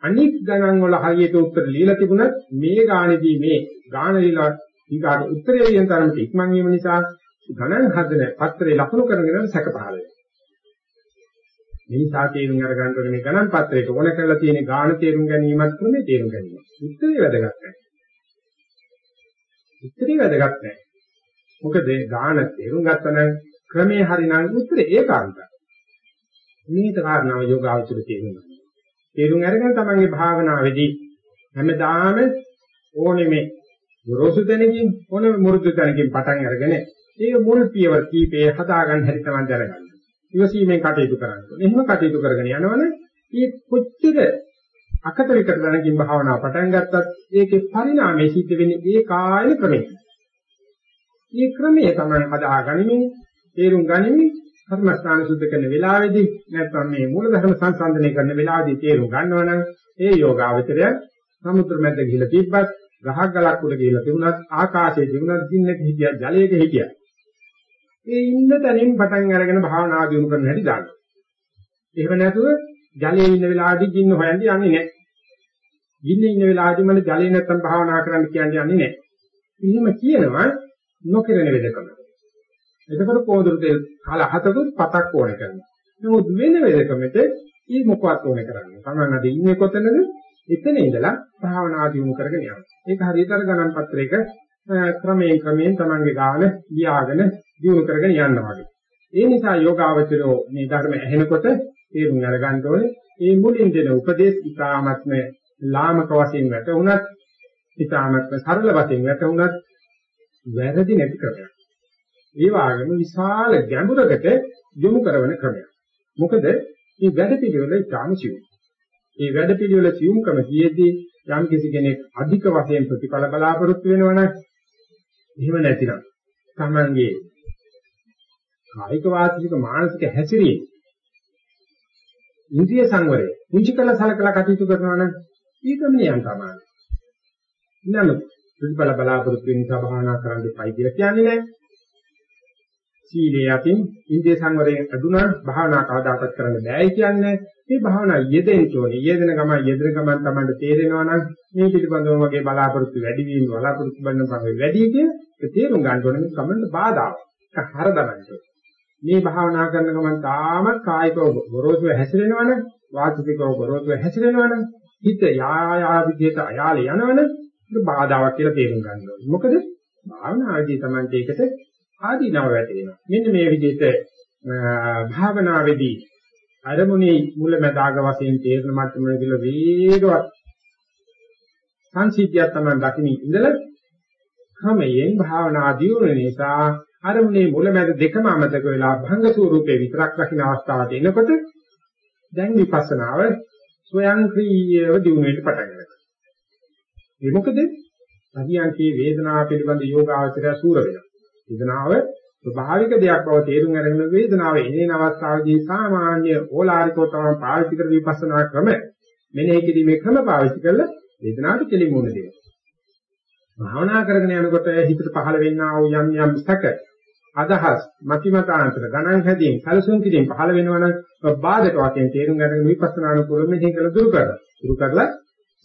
අනික් ගණන් වල හරියට උත්තර ලියලා තිබුණත් මේ ගානේදී මේ ගාන ලියලා ඊගාට උත්තරය කියන තරමට ඉක්මන් වීම නිසා ගණන් හදන පත්‍රේ ලකුණු කරගෙන සැක පහල වෙනවා. මේ නිසා තේරුම් අරගන්න ඕනේ මේ ගණන් පත්‍රයට ඕන කරලා තියෙන ගාන තේරුම් ගැනීමත් ක්‍රමේ තේරුම් ගැනීම. උත්තරේ වැදගත් නැහැ. උත්තරේ වැදගත් නැහැ. මොකද ගාන තේරුම් ගත්තනම් ක්‍රමේ හරිනම් උත්තරේ ඒකාන්තයි. මේක කාරණාව යෝගාවචර තේරුම් ගන්න. තේරුම් අරගෙන තමන්ගේ භාවනාවේදී හැමදාම ඕනේ මේ ගොරෝසු දැනකින් ඕනේ මුරුදු දැනකින් පටන් අරගෙන ඒ මුල් පියවර කීපේ හදාගන්න හැටි තමයි දැනගන්න. ඉවසීමෙන් කටයුතු කරන්න ඕනේ. එහෙම කටයුතු කරගෙන යනවනේ මේ කොච්චර අකට විකට දැනකින් භාවනා පටන් ගත්තත් ඒකේ පරිණාමය සිද්ධ වෙන්නේ ඒ කායන ක්‍රමයෙන්. මේ ක්‍රමය තමයි හදාගනිමින් තේරුම් ගනිමින් කර්මස්ථාන සුද්ධ කරන වෙලාවේදී නැත්නම් මේ මූලධර්ම සංසන්දනය කරන වෙලාවේදී තේරුම් ගන්නවනම් ඒ යෝගාවචරය සමුද්‍ර මැද ගිහිලා තිබ්බත් ගහක් ගලක් උඩ ගිහිලා තිබුණත් ආකාශයේ තිබුණත් දින්නක හිටියත් ජලයක හිටියත් ඒ ඉන්න තැනින් පටන් අරගෙන භාවනා දියුණු කරන හැටි දාන්න. එහෙම නැතුව ජලයේ ඉන්න වෙලාවදී ගින්න හොයන්නේ යන්නේ නැහැ. ගින්නේ ඉන්න වෙලාවදී මම ජලේ නැත්තම් භාවනා කරන්න කියන්නේ යන්නේ නැහැ. එහෙම කියනවා නොකිරෙන වෙදකම. එතකොට පොදුරු තෙල් කාල හතකුත් පතක් ඕනේ කරනවා. නමුත් වෙන වෙදකමට ඊ මොකවත් ඕනේ කරන්නේ. Taman අද ඉන්නේ කොතනද? එතන ඉඳලා භාවනා දියුණු කරගෙන යනවා. ඒක හරියට අර ගණන් පත්‍රයක ක්‍රමයෙන් ක්‍රමයෙන් Tamanගේ ගාන ලියාගෙන දියුණු කරගෙන යනවා වගේ. ඒ නිසා යෝගාවචරෝ මේ ධර්ම ඇහෙනකොට තේරුම් අරගන්න ඕනේ මේ මුලින් දෙන උපදේශ ඉතාමත්ම ලාමක වශයෙන් වැටුණත් ඉතාමත්ම සරල වශයෙන් වැටුණත් වැරදි නැති ක්‍රමයක්. ඒ වගේම විශාල ගැඹුරකට යොමු කරන ක්‍රමයක්. මොකද මේ වැඩ පිළිවෙල ඉතාම සියුම්. මේ වැඩ පිළිවෙල සියුම්කම කියෙද්දී යම් කිසි කෙනෙක් අධික වශයෙන් ප්‍රතිඵල බලාපොරොත්තු වෙනවනම් එහෙම නැතිනම් තමන්ගේ කායික වාචික මානසික හැසිරීම ඉන්ද්‍රිය සංවරය මුචි කළ සලකලා කටයුතු කරනවා නම් ඒකම නියම් තමයි. නමුත් ප්‍රතිඵල බලාපොරොත්තු වෙන නිසා භාවනා කරන්න දෙපයි කියලා කියන්නේ නැහැ. සීලේ යටින් ඉන්ද්‍රිය සංවරයෙන් අදුනා භාවනා කවදාකවත් කරන්න බෑයි කියන්නේ මේ භාවනා යෙදෙන්න ඕනේ. යෙදෙන ගමන් යෙදෙන ගමන් තමයි තේරෙනවා නම් මේ පිළිබඳව වගේ බලාපොරොත්තු වැඩි වීම බලාපොරොත්තු බන්න පස්සේ වැඩි කිය තේරුම් ගන්න ඕනේ මේ කමන්න බාධාවක්. ඒක හරදරන්නේ. මේ භාවනා කරන ගමන් තාමත් කායිකව ගොරෝසුව හැසිරෙනවනේ වාචිකව ගොරෝසුව හැසිරෙනවනේ හිත යායා විදිහට අයාලේ යනවනේ ඒක බාධාවක් කියලා තේරුම් ගන්න ඕනේ මොකද භාවනාදී තමයි ඒකට ආදීනව වැටෙනවා මෙන්න මේ විදිහට භාවනාවේදී අරමුණේ මුලැමැදාග වශයෙන් තේරෙන මට්ටමේදී වේගවත් සංසිද්ධියක් තමයි දකින්න ඉඳලා ක්‍රමයෙන් භාවනා දියුණු නිසා අරමුණේ මුලමැද දෙකම අමතක වෙලා භංග ස්වරූපේ විතරක් දකින්න අවස්ථාවට එනකොට දැන් විපස්සනාව ස්වයංක්‍රීයව දිනු වෙන්න පටන් ගන්නවා. ඒ මොකද? අධ්‍යාන්තයේ වේදනාව පිළිබඳ යෝගාවචරය සූර වෙනවා. වේදනාව ස්වභාවික දෙයක් බව තේරුම් අරගෙන වේදනාව එනේන අවස්ථාවේදී සාමාන්‍ය ඕලාරිකව තමයි පාවිච්චි කර විපස්සනා ක්‍රම මෙනෙහි කිරීමේ ක්‍රම පාවිච්චි කරලා වේදනාවට කෙලිමුණ දෙනවා. භාවනා කරගෙන යනකොට හිතට පහළ වෙන්නා වූ යම් යම් සැක අදහස් මතිමතාන්තර ගණන් හැදීම් සැලසුම් කිරීම පහළ වෙනවනම් බාධක වශයෙන් තේරුම් ගන්න විපස්සනානුකූලව මෙහෙ කළ දුරු කරලා දුරු කරලා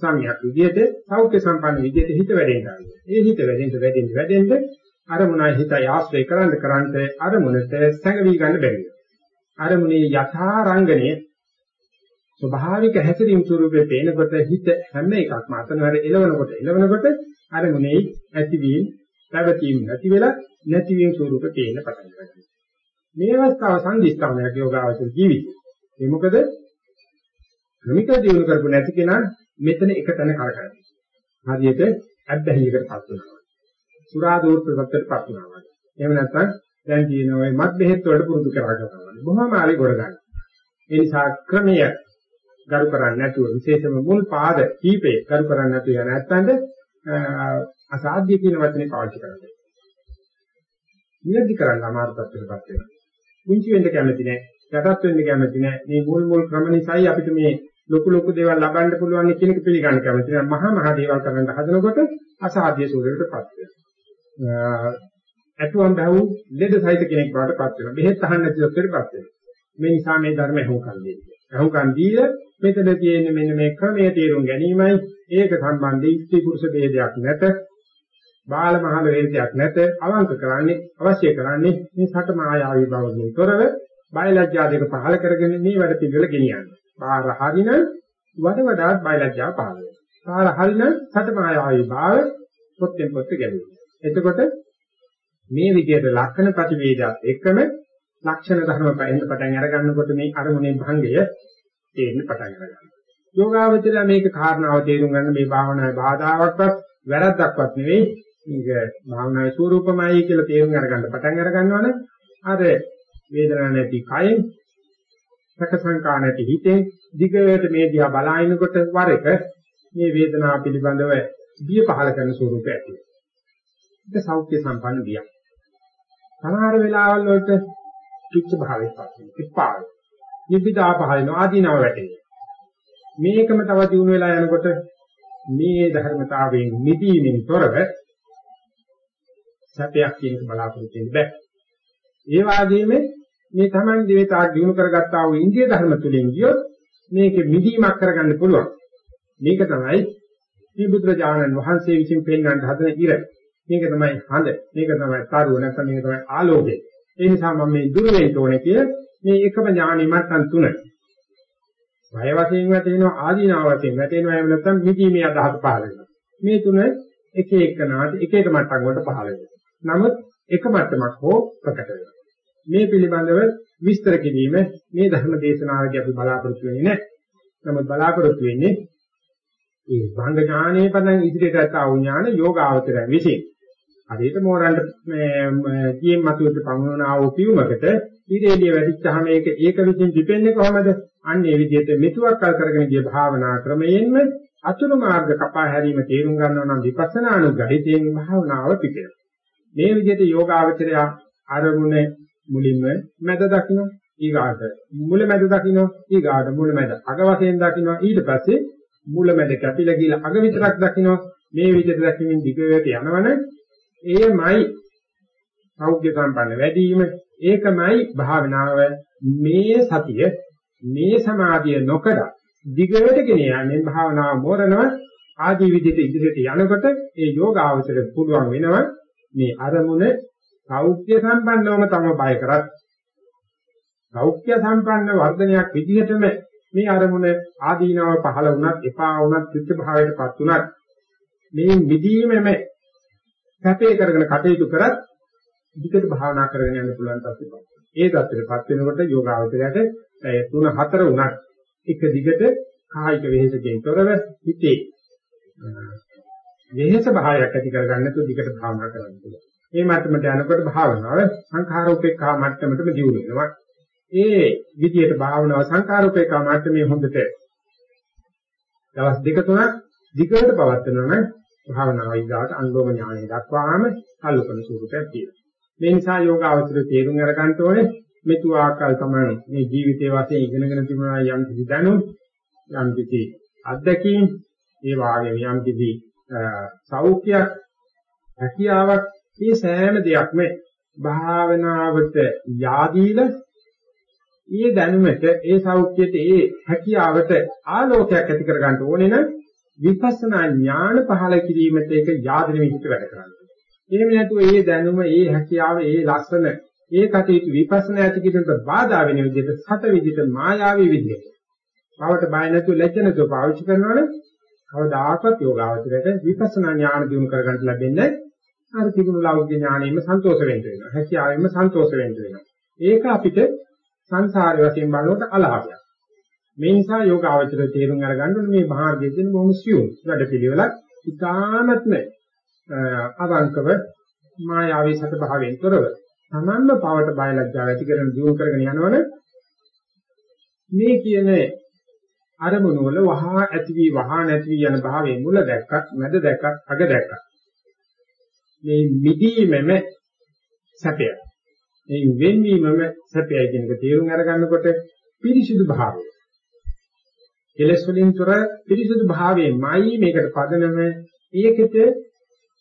සම්‍යක් විදියට සෞඛ්‍ය සම්පන්න විදියට හිත වැඩෙන්න ගන්නවා. ඒ හිත වැඩෙන්න වැඩෙන්න වැඩෙන්න අරමුණයි හිත ආශ්‍රය කරන්න කරන්න අරමුණට සැඟවි ගන්න බැරි වෙනවා. අරමුණේ යථා රංගනයේ ස්වභාවික හැසිරීම ස්වරූපේ පේනකොට හිත හැම එකක්ම අතනවර එලවනකොට එලවනකොට අරමුණේ ඇතිවීම පැවතීම නැති වෙලා නැතිවීම ස්වරූපේ පේන්න පටන් ගන්නවා. මේ අවස්ථාව සංදිස්ථානයක් යෝගාවචර ජීවිතේ. ඒ මොකද ක්‍රමික දියුණු කරපු නැති කෙනා මෙතන එක තැන කරකැවෙනවා. හරියට අබ්බැහියකටපත් වෙනවා. සුරා දෝර්පකටපත් වෙනවා. එහෙම නැත්නම් දැන් කියන ඔය මත් බෙහෙත් වලට පුරුදු කරගන්නවා. බොහොම ආලි ගොඩ ගන්න. ඒ නිසා ක්‍රමය ගරු කරන්නේ නැතුව විශේෂම මුල් පාද කීපේ ගරු කරන්නේ නැතුව යන නැත්නම් අසාධ්‍ය කියන වචනේ පාවිච්චි කරන්නේ. නියදි කරන්න අමාරු තත්ත්වයකටපත් වෙනවා. මුංචි වෙන්න කැමති නැහැ. යටත් වෙන්න කැමති නැහැ. මේ මුල් මුල් ක්‍රම නිසායි අපිට මේ ලොකු ලොකු දේවල් ලබන්න පුළුවන් කියන එක පිළිගන්න කැමති නැහැ. මහා මහා දේවල් කරන්න හදනකොට අසාධ්‍ය ස්වරයකටපත් වෙනවා. අතුම් බහුව ලෙඩ සහිත කෙනෙක් බවටපත් වෙනවා. බෙහෙත් අහන්න නැති තත්ත්වයකටපත් වෙනවා. මේ නිසා මේ ධර්ම හුඟකන් දෙන්නේ. හුඟකන් දීලා මෙතන තියෙන මෙන්න මේ ක්‍රමයේ තේරුම් ගැනීමයි ඒක සම්බන්ධී ස්ත්‍රී පුරුෂ ભેදයක් නැත බාල මහල වේදයක් නැත අවංක කරන්නේ අවශ්‍ය කරන්නේ මේ සට මායාවී බවකින් තොරව බයලජ්ජා දෙක පහල කරගෙන මේ වැඩ පිළිවෙල ගෙනියන්නේ. පාර හරින වඩ වඩාත් බයලජ්ජා පහළ වෙනවා. පාර හරින සතමායාවේ භාව පොත්ෙන් පොත් ගැලවෙනවා. එතකොට මේ විදිහට ලක්ෂණ ප්‍රතිවේදات එකම ලක්ෂණ ධර්ම පහෙන් පටන් අරගන්නකොට මේ අරමුණේ භංගය තේරෙන්න පටන් ගන්නවා. යෝගාවචරය මේක කාරණාව තේරුම් ගන්න මේ භාවනාවේ බාධාවක්වත් වැරද්දක්වත් නෙවෙයි. මේක භාවනාවේ ස්වરૂපමයි කියලා තේරුම් අරගන්න පටන් අරගන්නවනේ අර වේදනාවක් නැති කයෙන් සකසංකා නැති හිතේ දිගට මේ දිහා බලාගෙනකොට වර එක මේ වේදනාව පිළිබඳව බිය පහල කරන ස්වરૂපය ඇති වෙනවා. ඒක සෞඛ්‍ය සම්පන්න බියක්. සමහර වෙලාවල් වලට කිච්ච භාවයක් පත් වෙනවා. පිපාවයි. නිබ්බිදා පහලන ආදීනව වැටෙනවා. මේකම තව දිනු වෙලා යනකොට මේ ධර්මතාවයෙන් මිදීමෙන් තොරව සැපයක් කියන එක බලාපොරොත්තු වෙන්න බෑ. ඒ වගේම මේ Taman දිවිතා දිනු කරගත්තා වූ ඉන්දිය ධර්ම තුලින් ගියොත් මේක මිදීමක් කරගන්න පුළුවන්. මේක තමයි මේ බුදුරජාණන් වහන්සේ විසින් පෙන්වන්න හදන ඉර. මේක තමයි හඳ. මේක තමයි තරුව නැත්නම් මේක තමයි ආලෝකය. ඒ නිසා මම මේ දුර වෙන්න ඕනේ කිය මේ එකම ඥානෙ මට්ටම් තුන. වය වශයෙන් වැටෙනවා ආදීනාව වශයෙන් වැටෙනවා එහෙම නැත්නම් මිදීමේ අදහස පහළ වෙනවා. මේ තුන එක එක නාට එක එක මට්ටම් වලට පහළ වෙනවා. නමුත් එක මට්ටමක් හෝ ප්‍රකට වෙනවා. මේ පිළිබඳව විස්තර කිරීම මේ ධර්ම දේශනාවේදී අපි බලාපොරොත්තු වෙන්නේ නැහැ. නමුත් බලාපොරොත්තු වෙන්නේ මේ භංග ඥානයේ පදන් ඉදිරියට ආ ඥාන යෝගාවචරය විසින්. හරියට මෝරන්ට මේ කියෙන් මතුවෙච්ච පමුණනා වූ පියුමකට ඊරේලිය වැඩිච්චාම ඒක ඒක විසින් දිපෙන්නේ කොහමද? අන්න ඒ විදිහට මෙතුවක් කල් කරගෙන ගිය භාවනා ක්‍රමයෙන්ම අතුරු මාර්ග කපා හැරීම තේරුම් ගන්නවා නම් විපස්සනා අනුගහිතයෙන් භාවනාව පිටේනවා. මේ විදිහට යෝගාවචරය ආරමුණ මුලින්ම මැද දකින්න ඊගාට මුල මැද දකින්න ඊගාට මුල මැද. අග වශයෙන් දකින්න ඊට පස්සේ මුල මැද කැපිලා ගිහලා අග විතරක් දකින්න මේ විදිහට දැකීමෙන් දිගට යනවනේ එයමයි සෞඛ්‍ය සම්පන්න වැඩිම. ඒකමයි භාවනාව. මේ සතිය මේ සමාධිය නොකර දිගට ගෙන යන්නේ භාවනාව මෝරනවා. ආදී විදිහට ඉදිරියට යනකොට ඒ යෝගාවචර පුළුවන් වෙනවා මේ අරමුණ සෞඛ්‍ය සම්පන්නවම තම බය කරත් සෞඛ්‍ය සම්පන්න වර්ධනයක් විදිහටම මේ අරමුණ ආදීනව පහළ වුණත් එපා වුණත් චිත්ත භාවයටපත් වුණත් මේ මිදීමෙම සැපේ කරගෙන කටයුතු කරත් විදිහට භාවනා කරගෙන යන්න පුළුවන් තත්ත්වයක්. ඒ தත්ත්වයටපත් වෙනකොට යෝගාවචරයට ඒ තුන හතර උනත් එක දිගට කායික වෙහෙසකින් තොරව හිතේ වෙහෙස භාවයක් ඇති කරගන්න තු දිගට භාවනා කරන්න පුළුවන්. මේ මට්ටමට යනකොට භාවනාව සංඛාරෝපේක්ඛා මට්ටමටම දියුණු වෙනවා. ඒ විදියට භාවනාව සංඛාරෝපේක්ඛා මට්ටමේ හොඳට දවස් දෙක තුනක් දිගට පවත්වනවා නම් භාවනාව ඊගාට අංගෝම ඥානය දක්වාම කල්පන ස්වරූපයක් තියෙනවා. මේ නිසා යෝගාවචර තේරුම් අරගන්න ඕනේ මෙතු ආකාර තමයි මේ ජීවිතයේ වශයෙන් ඉගෙනගෙන තිබුණා යම් කිසි දැනුම් යම් කිසි අත්දැකීම් ඒ වාගේ යම් කිසි සෞඛ්‍යයක් හැකියාවක් මේ සෑම දෙයක්ම භාවනාවට යාදීල ඒ දැනුමට ඒ සෞඛ්‍යයට ඒ හැකියාවට ආලෝකයක් ඇති කර ගන්න ඕනේ නම් විපස්සනා ඥාන පහළ කිරීමට ඒක යාදෙන විදිහට වැඩ කරන්නේ. එහෙම නැතුව ඒ දැනුම, ඒ හැකියාව, ඒ ලක්ෂණ, ඒ කටයුතු විපස්සනා ඇති කිරීමට බාධා වෙන විදිහට සත විදිහට මායාවී විදිහට. බවට බය නැතුව ලැජ්ජ නැතුව පාවිච්චි කරනවනේ කවදාකවත් යෝගාවචරයට විපස්සනා ඥාන දිනු කරගන්න ලැබෙන්නේ අර තිබුණු ලෞකික ඥාණයෙන්ම සන්තෝෂ වෙන්න වෙනවා. හැකියාවෙන්ම සන්තෝෂ වෙන්න වෙනවා. ඒක අපිට සංසාරේ වශයෙන් බලනකොට අලාභයක්. මේ නිසා යෝගාවචර තේරුම් අරගන්න ඕනේ මේ මාර්ගයේ තියෙන බොහොම සියුම් වැඩ පිළිවෙලක් ඉතාමත්ම අවංකව මායාවී සත භාවයෙන් තොරව තමන්ම පවට බයලජ්ජාව ඇති කරගෙන දියුණු කරගෙන යනවනේ මේ කියන අරමුණු වල වහා ඇති වී වහා නැති වී යන භාවයේ මුල දැක්කත් මැද දැක්කත් අග දැක්කත් මේ මිදීමම සැපය මේ වෙන්වීමම සැපයයි කියන එක තේරුම් අරගන්නකොට පිරිසිදු භාවය කෙලස් වලින් තොර පිරිසුදු භාවයේමයි මේකට පදනම ඒකෙත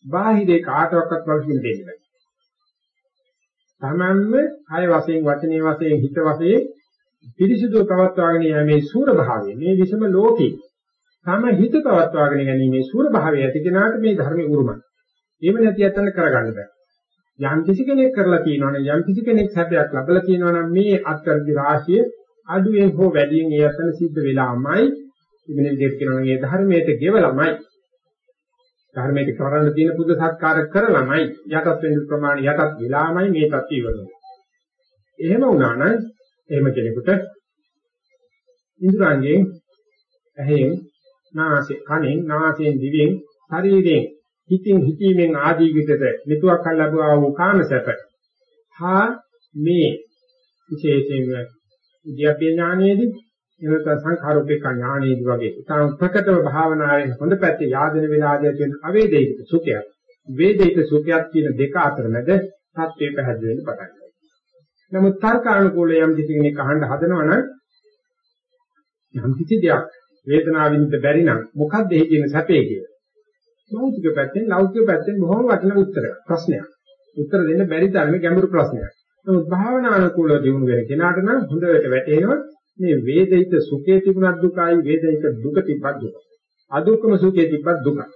බාහිරේ කාටවත් වගකීම් දෙන්නේ නැහැ. තමන්ම ආය වශයෙන් වචනේ වශයෙන් හිත වශයෙන් පිරිසුදු පවත්වාගෙන යෑමේ සූර භාවය මේ විසම ලෝකේ තම හිත පවත්වාගෙන ගැනීමේ සූර භාවය ඇති කෙනාට මේ ධර්මයේ උරුමයි. එහෙම නැති යතන කරගන්න බෑ. යම් කිසි කෙනෙක් කරලා තියෙනවනේ යම් කිසි කෙනෙක් සැපයක් ලබලා තියෙනවනම් මේ අත්තරදි රාශිය අඩුවෙන් හෝ වැඩියෙන් ඒ අතන සිද්ධ වෙලාමයි ඉගෙන දෙයක් කියනවා මේ ධර්මයට ගෙවලමයි ධර්මයට කරන්න තියෙන පුද සත්කාර කරලමයි යටත් වෙන ප්‍රමාණය යටත් වෙලාමයි මේ තත්ත්වය ඉවරනේ. එහෙම වුණා නම් එහෙම කෙනෙකුට ඉන්ද්‍රයන්ගෙන් ඇහෙන් නාසයෙන් කනෙන් නාසයෙන් දිවෙන් ශරීරයෙන් හිතින් හිතීමෙන් ආදී විදිහට මෙතුවක් ලැබුවා වූ කාමසප හා මේ විශේෂයෙන්ම ඉදියාපේ ඥානයේදී එනත සංඛාරෝපේක ඥානයේදී වගේ තාම ප්‍රකටව භාවනාවේ හොඳ පැත්තේ යාදෙන වෙලාවදී තියෙන අවේදිත සුඛයක් වේදිත සුඛයක් කියන දෙක අතර මැද සත්‍යය පැහැදිලි වෙන්න පටන් ගන්නවා. නමුත් තර්කානුකූල යම් කිසි කෙනෙක් අහන්න හදනවා නම් යම් කිසි දෙයක් වේදනාවින්ද බැරි නම් මොකක්ද ඒ කියන සැපේ කියලා. ලෞකික පැත්තෙන් ලෞකික පැත්තෙන් බොහොම වටිනා උත්තරයක් ප්‍රශ්නයක්. උත්තර දෙන්න බැරි තරමේ ගැඹුරු ප්‍රශ්නයක්. නමුත් භාවනා අනුකූලව දිනු වෙන කෙනාට නම් හොඳට වැටේනවා මේ වේදිත සුඛේ තිබුණත් දුකයි වේදිත දුක තිබ්බත් දුකයි. අදුක්කම සුඛේ තිබ්බත් දුකයි.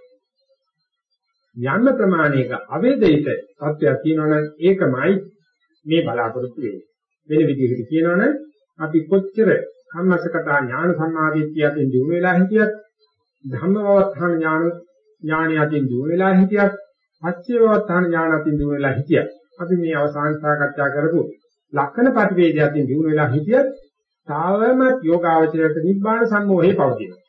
යන්න ප්‍රමාණයක අවේදිත තත්ත්වයක් තියෙනවනම් ඒකමයි මේ බලාපොරොත්තු වෙන්නේ. වෙන විදිහකට කියනවනම් අපි කොච්චර කම්මසකතා ඥාන සම්මාදිට්ඨියකින් දිනු වෙලා හිටියත් ධම්මවත්තාන ඥාන ඥානයකින් දිනු වෙලා හිටියත් පච්චේවත්තාන ඥානකින් දිනු වෙලා හිටියත් අපි මේ අවසාන සාකච්ඡා කරපු ලක්ෂණ ප්‍රතිවේදයකින් දිනු වෙලා හිටියත් තාවම යෝගාවචරයට නිබ්බාන සම්මෝහේ පවතිනවා.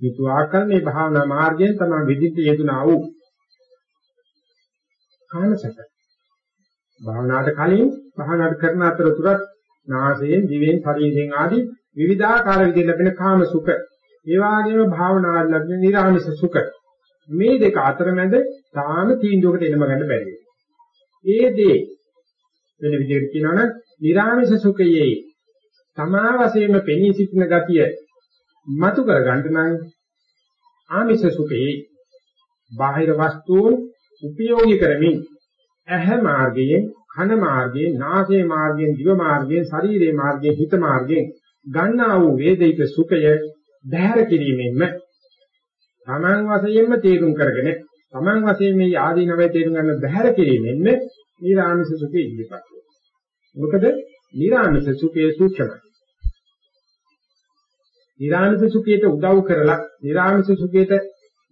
මේ ආකල් මේ භාවනා මාර්ගයෙන් තමයි විදිහට යෙදුනා වූ කාමසක. භාවනාවට කලින් භාවනාවට කරන අතරතුරත් නාසයෙන්, දිවෙන්, ශරීරයෙන් ආදී විවිධාකාර විදිහට ලැබෙන කාම සුඛ. ඒ වගේම භාවනාවට ලැබෙන නිර්ආමිෂ සුඛ. මේ දෙක අතරමැද තාම තීන්දුවකට එනම ගන්න බැරි ඒ දේ වෙන විදිහට කියනවනම් නිර්ආමිෂ සුඛයේ තමා වශයෙන්ම පෙනී සිටින ගතිය මතු කර ගන්න නම් ආමිෂ සුඛයේ බාහිර වස්තුන් උපයෝගී කරමින් ඇහැ මාර්ගයෙන් කන මාර්ගයෙන් නාසයේ මාර්ගයෙන් දිව මාර්ගයෙන් ශරීරයේ මාර්ගයෙන් හිත මාර්ගයෙන් ගන්නා වූ වේදිත සුඛය බහැර කිරීමෙන්ම තමන් වශයෙන්ම තේරුම් කරගෙන තමන් වශයෙන් මේ ආදීනවේ තේරුම් ගන්න බහැර කිරීමෙන්ම නිරාමිස සුඛය ඉදිරිපත් වෙනවා. මොකද නිරාමිස සුඛයේ සූක්ෂමයි. නිරාමිස සුඛයට උදව් කරලා නිරාමිස සුඛයට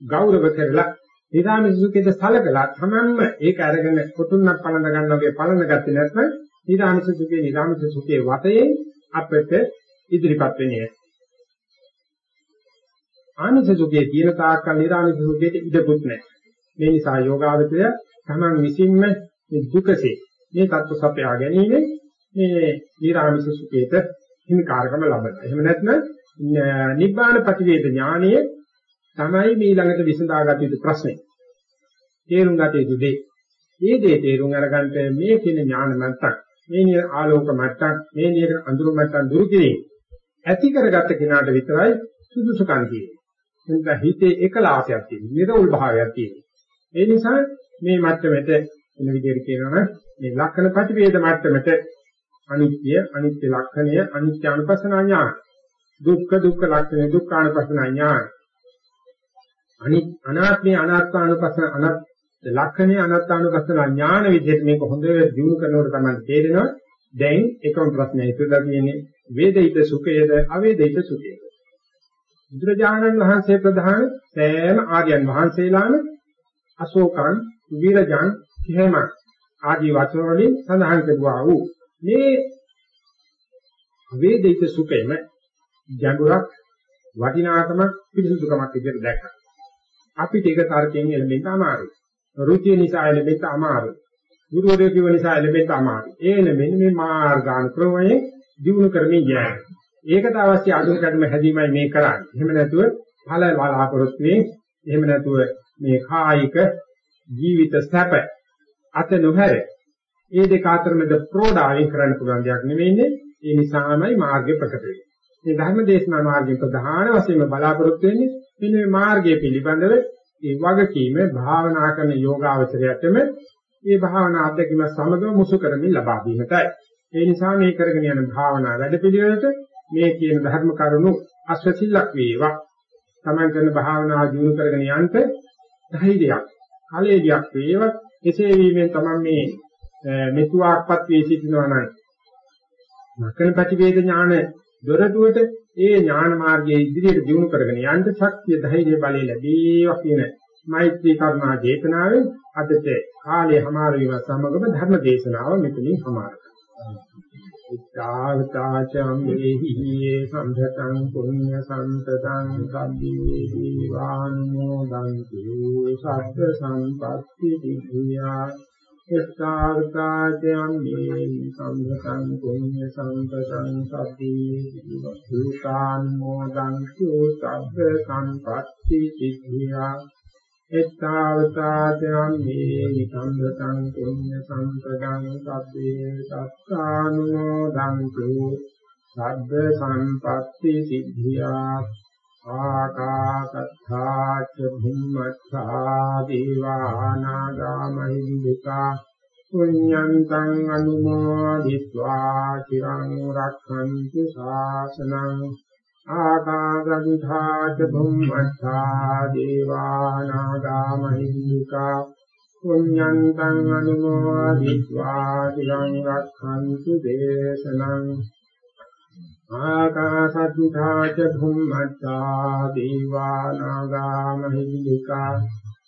ගෞරව කරලා නිරාමිස සුඛයට සලකලා තමන්ම ඒක අරගෙන කොතුන්නක් පලඳ ගන්න වගේ පලඳ ගත්තේ නැත්නම් නිරාමිස සුඛේ නිරාමිස සුඛයේ වතයෙන් අපිට ඉදිරිපත් වෙන්නේ ආනන්ද සුඛයේ තියෙන තාක්කල් නිරානන්ද සුඛයට ඉඩකුත් නැහැ. මේ නිසා යෝගාවචරය තමන් විසින්ම මේ දුකසේ මේ தත්ත්ව සපයා ගැනීම මේ නිරාමිස සුඛයට හිමිකාරකම ලබනවා. එහෙම නැත්නම් නිබ්බාන ප්‍රතිවේද ඥානය තමයි මේ ළඟට විසඳාගත යුතු ප්‍රශ්නේ. තේරුම් ගත යුතු දේ. මේ දේ තේරුම් අරගන්න මේ කියන ඥාන මට්ටක්, මේ නිර ආලෝක මට්ටක්, මේ නිර අඳුර මට්ටක් දුරු කිරීම ඇති කරගත්ත කෙනාට විතරයි සුදුසුකම් තියෙන්නේ. එනිසා හිතේ එකලාසයක් තියෙනවා, නිරවුල් භාවයක් තියෙනවා. ඒ නිසා මේ මට්ටමෙට එන විදිහට කියනවා මේ ලක්ෂණ ප්‍රතිවේද මට්ටමට අනිත්‍ය, අනිත්‍ය ලක්ෂණය, අනිත්‍ය අනුපස්සනා ඥාන. දුක්ඛ දුක්ඛ ලක්ෂණය, දුක්ඛානුපස්සනා ඥාන. අනිත් අනාත්මේ අනාත්මානුපස්සන අනත් ලක්ෂණේ අනාත්මානුපස්සන ඥාන විදිහට මේක හොඳට දියුණු කරනකොට තමයි තේරෙනවා දැන් එකම ප්‍රශ්නය ඉතුරුලා තියෙන්නේ වේදිත සුඛයේද අවේදිත සුඛයේද බුදුරජාණන් වහන්සේ ප්‍රධාන සෑම ආර්යයන් වහන්සේලාම අශෝකං විරජං එහෙම ආදී වචන වලින් සඳහන් කරුවා වූ මේ වේදිත සුඛයම ජඟුරක් වටිනාකමක් පිළිසුදුකමක් විදිහට දැක්කා අපිට ඒක තර්කයෙන් එළඹෙන්න අමාරුයි. රුචිය නිසා එළඹෙන්න අමාරුයි. ගුරුවරයෝ කිව්ව නිසා එළඹෙන්න අමාරුයි. ඒ නෙමෙයි මේ මාර්ගානුක්‍රමයේ දිනු කරමින් යෑම. ඒකට අවශ්‍ය ආධුනික කඩම හැදීමයි මේ කරන්නේ. එහෙම නැතුව ඵල බලාපොරොත්තුෙන් එහෙම නැතුව මේ කායික ජීවිත සැප අත නොහැර ඒ දෙක අතර මැද ප්‍රෝඩාවෙන් කරන්න පුළුවන් දෙයක් නෙමෙයිනේ. ඒ නිසාමයි මාර්ගය ප්‍රකට වෙන්නේ. මේ ධර්ම දේශනා මාර්ගයේ ප්‍රධාන වශයෙන්ම බලාපොරොත්තු වෙන්නේ මෙන්න මේ මාර්ගය පිළිබඳව ඒ වගකීම භාවනා කරන යෝගාවචරයටම මේ භාවනා අධ්‍යක්ීම සමග මුසු කරමින් ලබා දීමටයි. ඒ නිසා මේ කරගෙන යන භාවනා වැඩපිළිවෙලට මේ කියන ධර්ම කරුණු අස්වැසිල්ලක් වේවා. Taman කරන භාවනා ජීවු කරගෙන යන්න ධෛර්යයක්, කලෙලියක් වේවා. එසේ වීමෙන් Taman මේ මෙතුආක්පත් වී සිටිනවා නම් මකන ප්‍රතිවේද ඥාන දොරටුවට ඒ ඥාන මාර්ගයේ ඉදිරියට දියුණු කරගෙන යන්න ශක්තිය ධෛර්ය බලය ලැබේවා කියන මෛත්‍රී කරුණා චේතනාවෙන් අදට කාලය හමාර වීම සමගම ධර්ම දේශනාව මෙතනින් හමාර උත්තාවතාචම් වේහි සම්ධතං පුඤ්ඤ සම්පතං සම්දී දීවානුමෝදන්තු සත්‍ය සම්පත්ති දියා එක්කාර්තාජයන් මේ සම්පතං පුඤ්ඤ සම්පතං සති භූතාන් මොදන්තු සබ්බ සම්පatti එත්තාවතාචරම් මේ විසංගතං කුඤ්ඤ සම්පදං සබ්බේ සත්තානුමෝදන්තු. සබ්බ සම්පත්ති සිද්ධියා. ආකාසත්තා ච භුම්මත්තා දේවානාගා මහින්දිකා පුඤ්ඤන්තං අනුමෝදිत्वा චිරං රක්ඛන්තු ශාසනං ආකාසවිධාච බුම්මත්තා දේවානාගාමහිද්దికා පුඤ්ඤන්තං අනුමෝදිत्वा තිලං රක්ඛන්තු දේශනං ආකාසවිධාච බුම්මත්තා දේවානාගාමහිද්దికා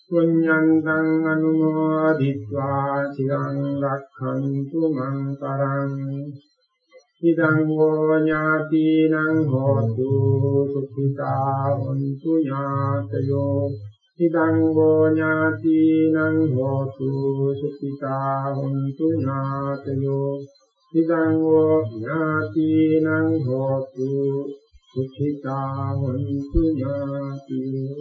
පුඤ්ඤන්තං අනුමෝදිत्वा තිලං රක්ඛන්තු මං කරං ඉදං වූ ඥාතිනං හෝතු සුඛිතා වന്തു ඥාතයෝ. ඉදං වූ ඥාතිනං හෝතු සුඛිතා වന്തു ඥාතයෝ. ඉදං වූ ඥාතිනං හෝතු සුඛිතා වന്തു ඥාතයෝ.